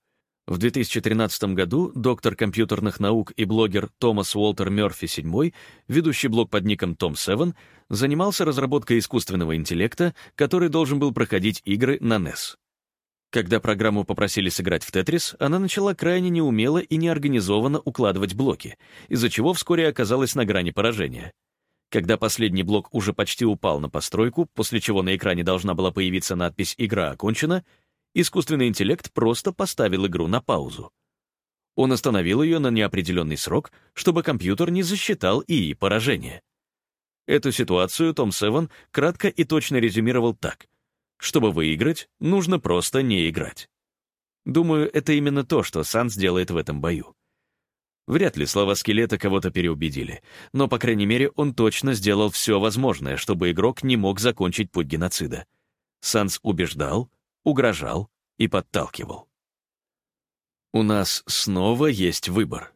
В 2013 году доктор компьютерных наук и блогер Томас Уолтер Мёрфи VII, ведущий блог под ником Том Севен, занимался разработкой искусственного интеллекта, который должен был проходить игры на NES. Когда программу попросили сыграть в Тетрис, она начала крайне неумело и неорганизованно укладывать блоки, из-за чего вскоре оказалась на грани поражения. Когда последний блок уже почти упал на постройку, после чего на экране должна была появиться надпись «Игра окончена», искусственный интеллект просто поставил игру на паузу. Он остановил ее на неопределенный срок, чтобы компьютер не засчитал ИИ поражение. Эту ситуацию Том Севен кратко и точно резюмировал так. Чтобы выиграть, нужно просто не играть. Думаю, это именно то, что Санс делает в этом бою. Вряд ли слова скелета кого-то переубедили, но, по крайней мере, он точно сделал все возможное, чтобы игрок не мог закончить путь геноцида. Санс убеждал, угрожал и подталкивал. У нас снова есть выбор.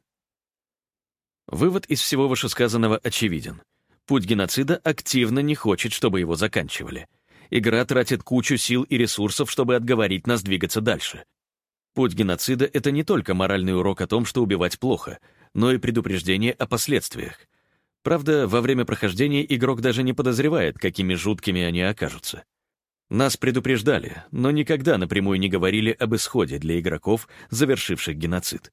Вывод из всего вышесказанного очевиден. Путь геноцида активно не хочет, чтобы его заканчивали. Игра тратит кучу сил и ресурсов, чтобы отговорить нас двигаться дальше. Путь геноцида — это не только моральный урок о том, что убивать плохо, но и предупреждение о последствиях. Правда, во время прохождения игрок даже не подозревает, какими жуткими они окажутся. Нас предупреждали, но никогда напрямую не говорили об исходе для игроков, завершивших геноцид.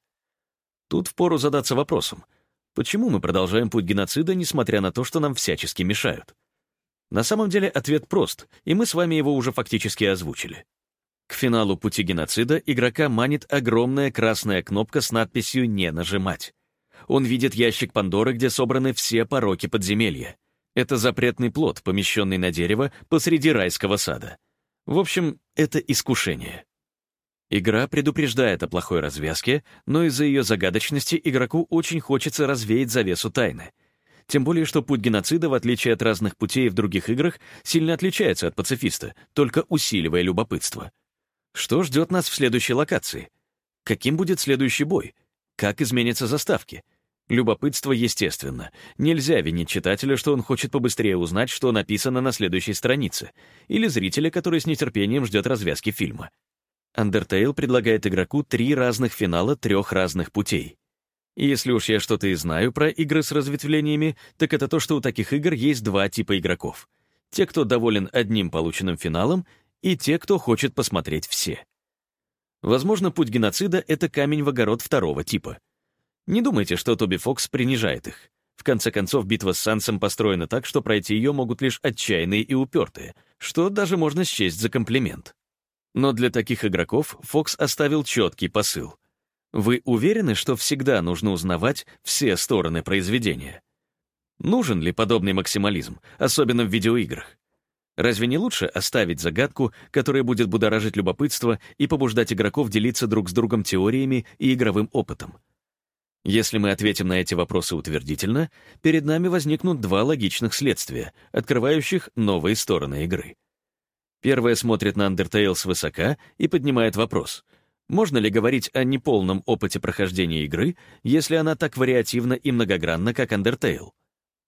Тут впору задаться вопросом, почему мы продолжаем путь геноцида, несмотря на то, что нам всячески мешают? На самом деле ответ прост, и мы с вами его уже фактически озвучили. К финалу пути геноцида игрока манит огромная красная кнопка с надписью «Не нажимать». Он видит ящик Пандоры, где собраны все пороки подземелья. Это запретный плод, помещенный на дерево посреди райского сада. В общем, это искушение. Игра предупреждает о плохой развязке, но из-за ее загадочности игроку очень хочется развеять завесу тайны. Тем более, что путь геноцида, в отличие от разных путей в других играх, сильно отличается от пацифиста, только усиливая любопытство. Что ждет нас в следующей локации? Каким будет следующий бой? Как изменятся заставки? Любопытство естественно. Нельзя винить читателя, что он хочет побыстрее узнать, что написано на следующей странице, или зрителя, который с нетерпением ждет развязки фильма. Undertale предлагает игроку три разных финала трех разных путей. И если уж я что-то и знаю про игры с разветвлениями, так это то, что у таких игр есть два типа игроков. Те, кто доволен одним полученным финалом, и те, кто хочет посмотреть все. Возможно, путь геноцида — это камень в огород второго типа — не думайте, что Тоби Фокс принижает их. В конце концов, битва с Сансом построена так, что пройти ее могут лишь отчаянные и упертые, что даже можно счесть за комплимент. Но для таких игроков Фокс оставил четкий посыл. Вы уверены, что всегда нужно узнавать все стороны произведения? Нужен ли подобный максимализм, особенно в видеоиграх? Разве не лучше оставить загадку, которая будет будоражить любопытство и побуждать игроков делиться друг с другом теориями и игровым опытом? Если мы ответим на эти вопросы утвердительно, перед нами возникнут два логичных следствия, открывающих новые стороны игры. Первое смотрит на Undertale свысока и поднимает вопрос, можно ли говорить о неполном опыте прохождения игры, если она так вариативна и многогранна, как Undertale?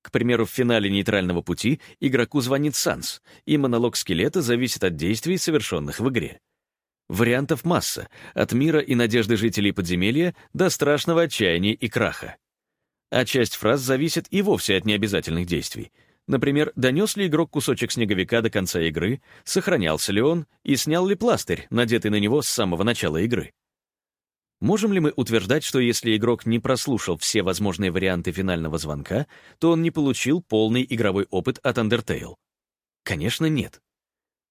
К примеру, в финале нейтрального пути игроку звонит Санс, и монолог скелета зависит от действий, совершенных в игре. Вариантов масса, от мира и надежды жителей подземелья до страшного отчаяния и краха. А часть фраз зависит и вовсе от необязательных действий. Например, донес ли игрок кусочек снеговика до конца игры, сохранялся ли он и снял ли пластырь, надетый на него с самого начала игры. Можем ли мы утверждать, что если игрок не прослушал все возможные варианты финального звонка, то он не получил полный игровой опыт от Undertale? Конечно, нет.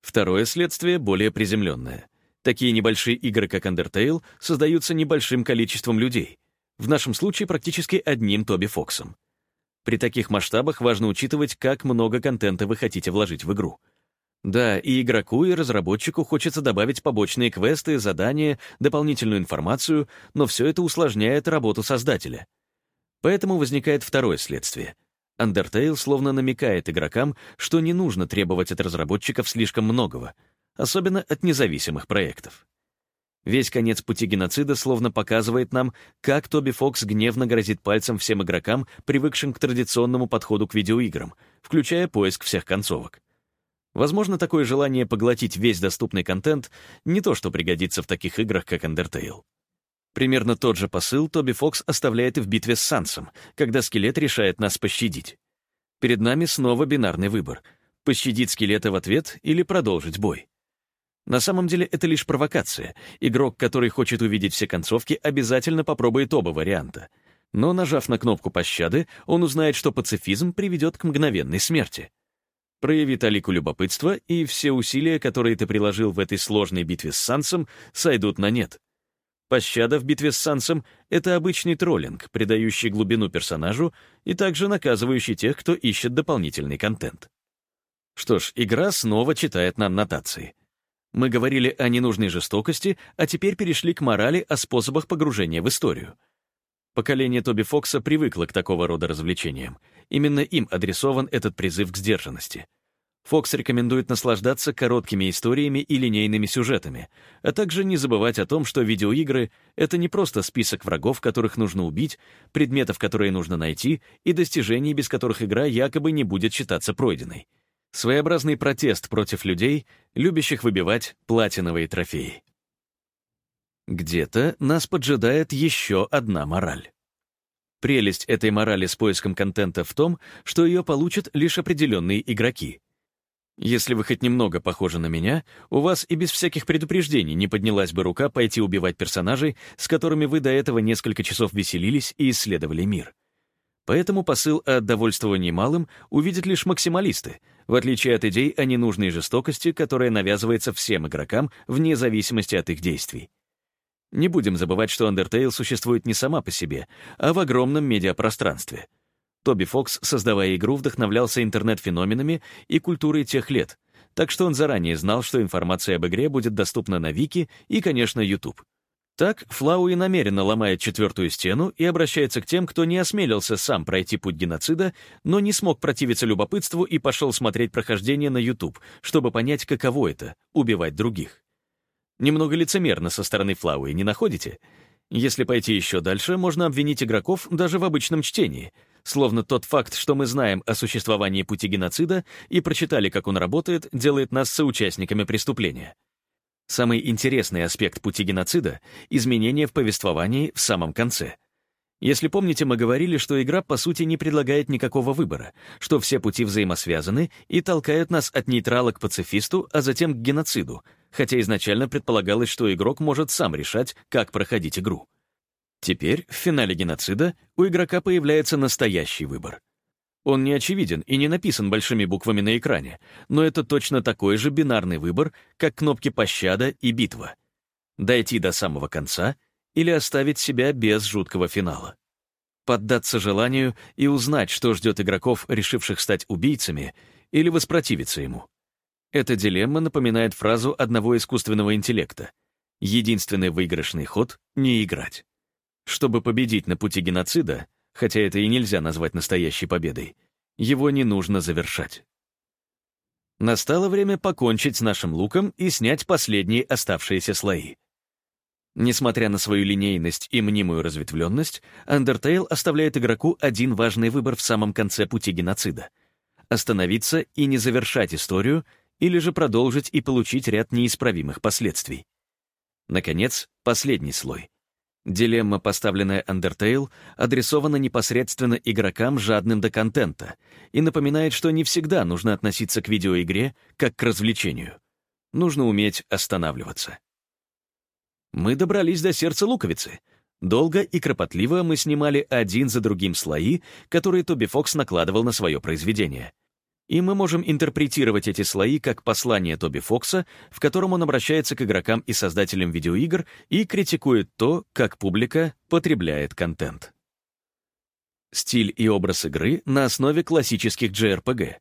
Второе следствие более приземленное — Такие небольшие игры, как Undertale, создаются небольшим количеством людей, в нашем случае практически одним Тоби Фоксом. При таких масштабах важно учитывать, как много контента вы хотите вложить в игру. Да, и игроку, и разработчику хочется добавить побочные квесты, задания, дополнительную информацию, но все это усложняет работу создателя. Поэтому возникает второе следствие. Undertale словно намекает игрокам, что не нужно требовать от разработчиков слишком многого, особенно от независимых проектов. Весь конец пути геноцида словно показывает нам, как Тоби Фокс гневно грозит пальцем всем игрокам, привыкшим к традиционному подходу к видеоиграм, включая поиск всех концовок. Возможно, такое желание поглотить весь доступный контент не то, что пригодится в таких играх, как Undertale. Примерно тот же посыл Тоби Фокс оставляет и в битве с Сансом, когда скелет решает нас пощадить. Перед нами снова бинарный выбор — пощадить скелета в ответ или продолжить бой. На самом деле это лишь провокация. Игрок, который хочет увидеть все концовки, обязательно попробует оба варианта. Но, нажав на кнопку пощады, он узнает, что пацифизм приведет к мгновенной смерти. Прояви талику любопытства, и все усилия, которые ты приложил в этой сложной битве с Сансом, сойдут на нет. Пощада в битве с Сансом — это обычный троллинг, придающий глубину персонажу и также наказывающий тех, кто ищет дополнительный контент. Что ж, игра снова читает нам нотации — мы говорили о ненужной жестокости, а теперь перешли к морали о способах погружения в историю. Поколение Тоби Фокса привыкло к такого рода развлечениям. Именно им адресован этот призыв к сдержанности. Фокс рекомендует наслаждаться короткими историями и линейными сюжетами, а также не забывать о том, что видеоигры — это не просто список врагов, которых нужно убить, предметов, которые нужно найти, и достижений, без которых игра якобы не будет считаться пройденной. Своеобразный протест против людей, любящих выбивать платиновые трофеи. Где-то нас поджидает еще одна мораль. Прелесть этой морали с поиском контента в том, что ее получат лишь определенные игроки. Если вы хоть немного похожи на меня, у вас и без всяких предупреждений не поднялась бы рука пойти убивать персонажей, с которыми вы до этого несколько часов веселились и исследовали мир. Поэтому посыл о довольствовании малым увидят лишь максималисты, в отличие от идей о ненужной жестокости, которая навязывается всем игрокам вне зависимости от их действий. Не будем забывать, что Undertale существует не сама по себе, а в огромном медиапространстве. Тоби Фокс, создавая игру, вдохновлялся интернет-феноменами и культурой тех лет, так что он заранее знал, что информация об игре будет доступна на Вики и, конечно, YouTube. Так, Флауи намеренно ломает четвертую стену и обращается к тем, кто не осмелился сам пройти путь геноцида, но не смог противиться любопытству и пошел смотреть прохождение на YouTube, чтобы понять, каково это — убивать других. Немного лицемерно со стороны Флауи, не находите? Если пойти еще дальше, можно обвинить игроков даже в обычном чтении, словно тот факт, что мы знаем о существовании пути геноцида и прочитали, как он работает, делает нас соучастниками преступления. Самый интересный аспект пути геноцида — изменения в повествовании в самом конце. Если помните, мы говорили, что игра, по сути, не предлагает никакого выбора, что все пути взаимосвязаны и толкают нас от нейтрала к пацифисту, а затем к геноциду, хотя изначально предполагалось, что игрок может сам решать, как проходить игру. Теперь, в финале геноцида, у игрока появляется настоящий выбор. Он не очевиден и не написан большими буквами на экране, но это точно такой же бинарный выбор, как кнопки «Пощада» и «Битва». Дойти до самого конца или оставить себя без жуткого финала. Поддаться желанию и узнать, что ждет игроков, решивших стать убийцами, или воспротивиться ему. Эта дилемма напоминает фразу одного искусственного интеллекта. Единственный выигрышный ход — не играть. Чтобы победить на пути геноцида, хотя это и нельзя назвать настоящей победой, его не нужно завершать. Настало время покончить с нашим луком и снять последние оставшиеся слои. Несмотря на свою линейность и мнимую разветвленность, Undertale оставляет игроку один важный выбор в самом конце пути геноцида — остановиться и не завершать историю, или же продолжить и получить ряд неисправимых последствий. Наконец, последний слой — Дилемма, поставленная Undertale, адресована непосредственно игрокам, жадным до контента, и напоминает, что не всегда нужно относиться к видеоигре как к развлечению. Нужно уметь останавливаться. Мы добрались до сердца луковицы. Долго и кропотливо мы снимали один за другим слои, которые Тоби Фокс накладывал на свое произведение — и мы можем интерпретировать эти слои как послание Тоби Фокса, в котором он обращается к игрокам и создателям видеоигр и критикует то, как публика потребляет контент. Стиль и образ игры на основе классических JRPG.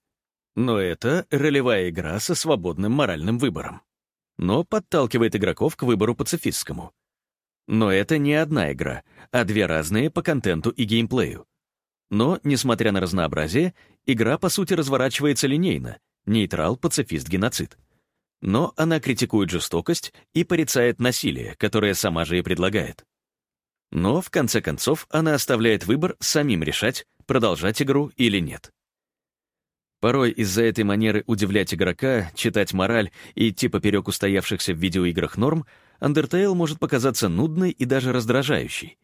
Но это ролевая игра со свободным моральным выбором. Но подталкивает игроков к выбору пацифистскому. Но это не одна игра, а две разные по контенту и геймплею. Но, несмотря на разнообразие, игра, по сути, разворачивается линейно. Нейтрал, пацифист, геноцид. Но она критикует жестокость и порицает насилие, которое сама же и предлагает. Но, в конце концов, она оставляет выбор самим решать, продолжать игру или нет. Порой из-за этой манеры удивлять игрока, читать мораль и идти поперек устоявшихся в видеоиграх норм, Undertale может показаться нудной и даже раздражающей.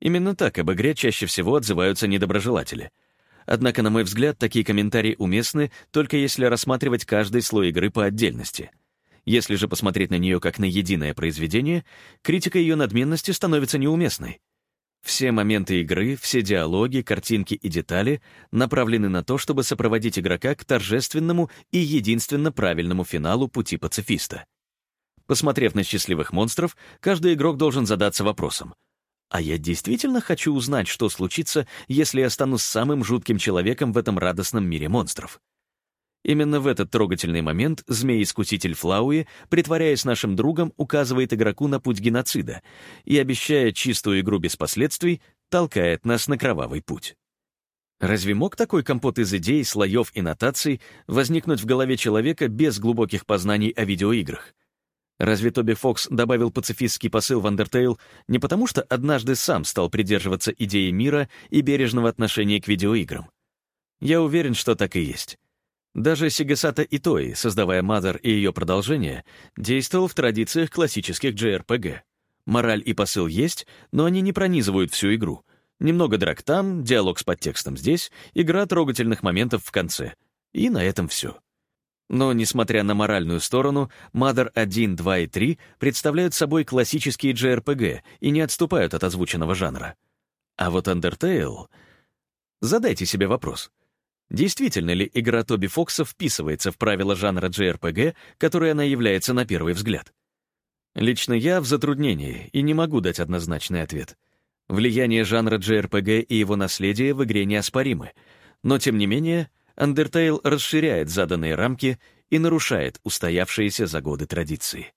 Именно так об игре чаще всего отзываются недоброжелатели. Однако, на мой взгляд, такие комментарии уместны только если рассматривать каждый слой игры по отдельности. Если же посмотреть на нее как на единое произведение, критика ее надменности становится неуместной. Все моменты игры, все диалоги, картинки и детали направлены на то, чтобы сопроводить игрока к торжественному и единственно правильному финалу пути пацифиста. Посмотрев на счастливых монстров, каждый игрок должен задаться вопросом. А я действительно хочу узнать, что случится, если я стану самым жутким человеком в этом радостном мире монстров. Именно в этот трогательный момент змей-искуситель Флауи, притворяясь нашим другом, указывает игроку на путь геноцида и, обещая чистую игру без последствий, толкает нас на кровавый путь. Разве мог такой компот из идей, слоев и нотаций возникнуть в голове человека без глубоких познаний о видеоиграх? Разве Тоби Фокс добавил пацифистский посыл в Undertale не потому, что однажды сам стал придерживаться идеи мира и бережного отношения к видеоиграм? Я уверен, что так и есть. Даже Сигасата Итои, создавая Mother и ее продолжение, действовал в традициях классических JRPG. Мораль и посыл есть, но они не пронизывают всю игру. Немного драк там, диалог с подтекстом здесь, игра трогательных моментов в конце. И на этом все. Но, несмотря на моральную сторону, Mother 1, 2 и 3 представляют собой классические JRPG и не отступают от озвученного жанра. А вот Undertale... Задайте себе вопрос — Действительно ли игра Тоби Фокса вписывается в правила жанра JRPG, которой она является на первый взгляд? Лично я в затруднении и не могу дать однозначный ответ. Влияние жанра JRPG и его наследие в игре неоспоримы, но тем не менее Undertale расширяет заданные рамки и нарушает устоявшиеся за годы традиции.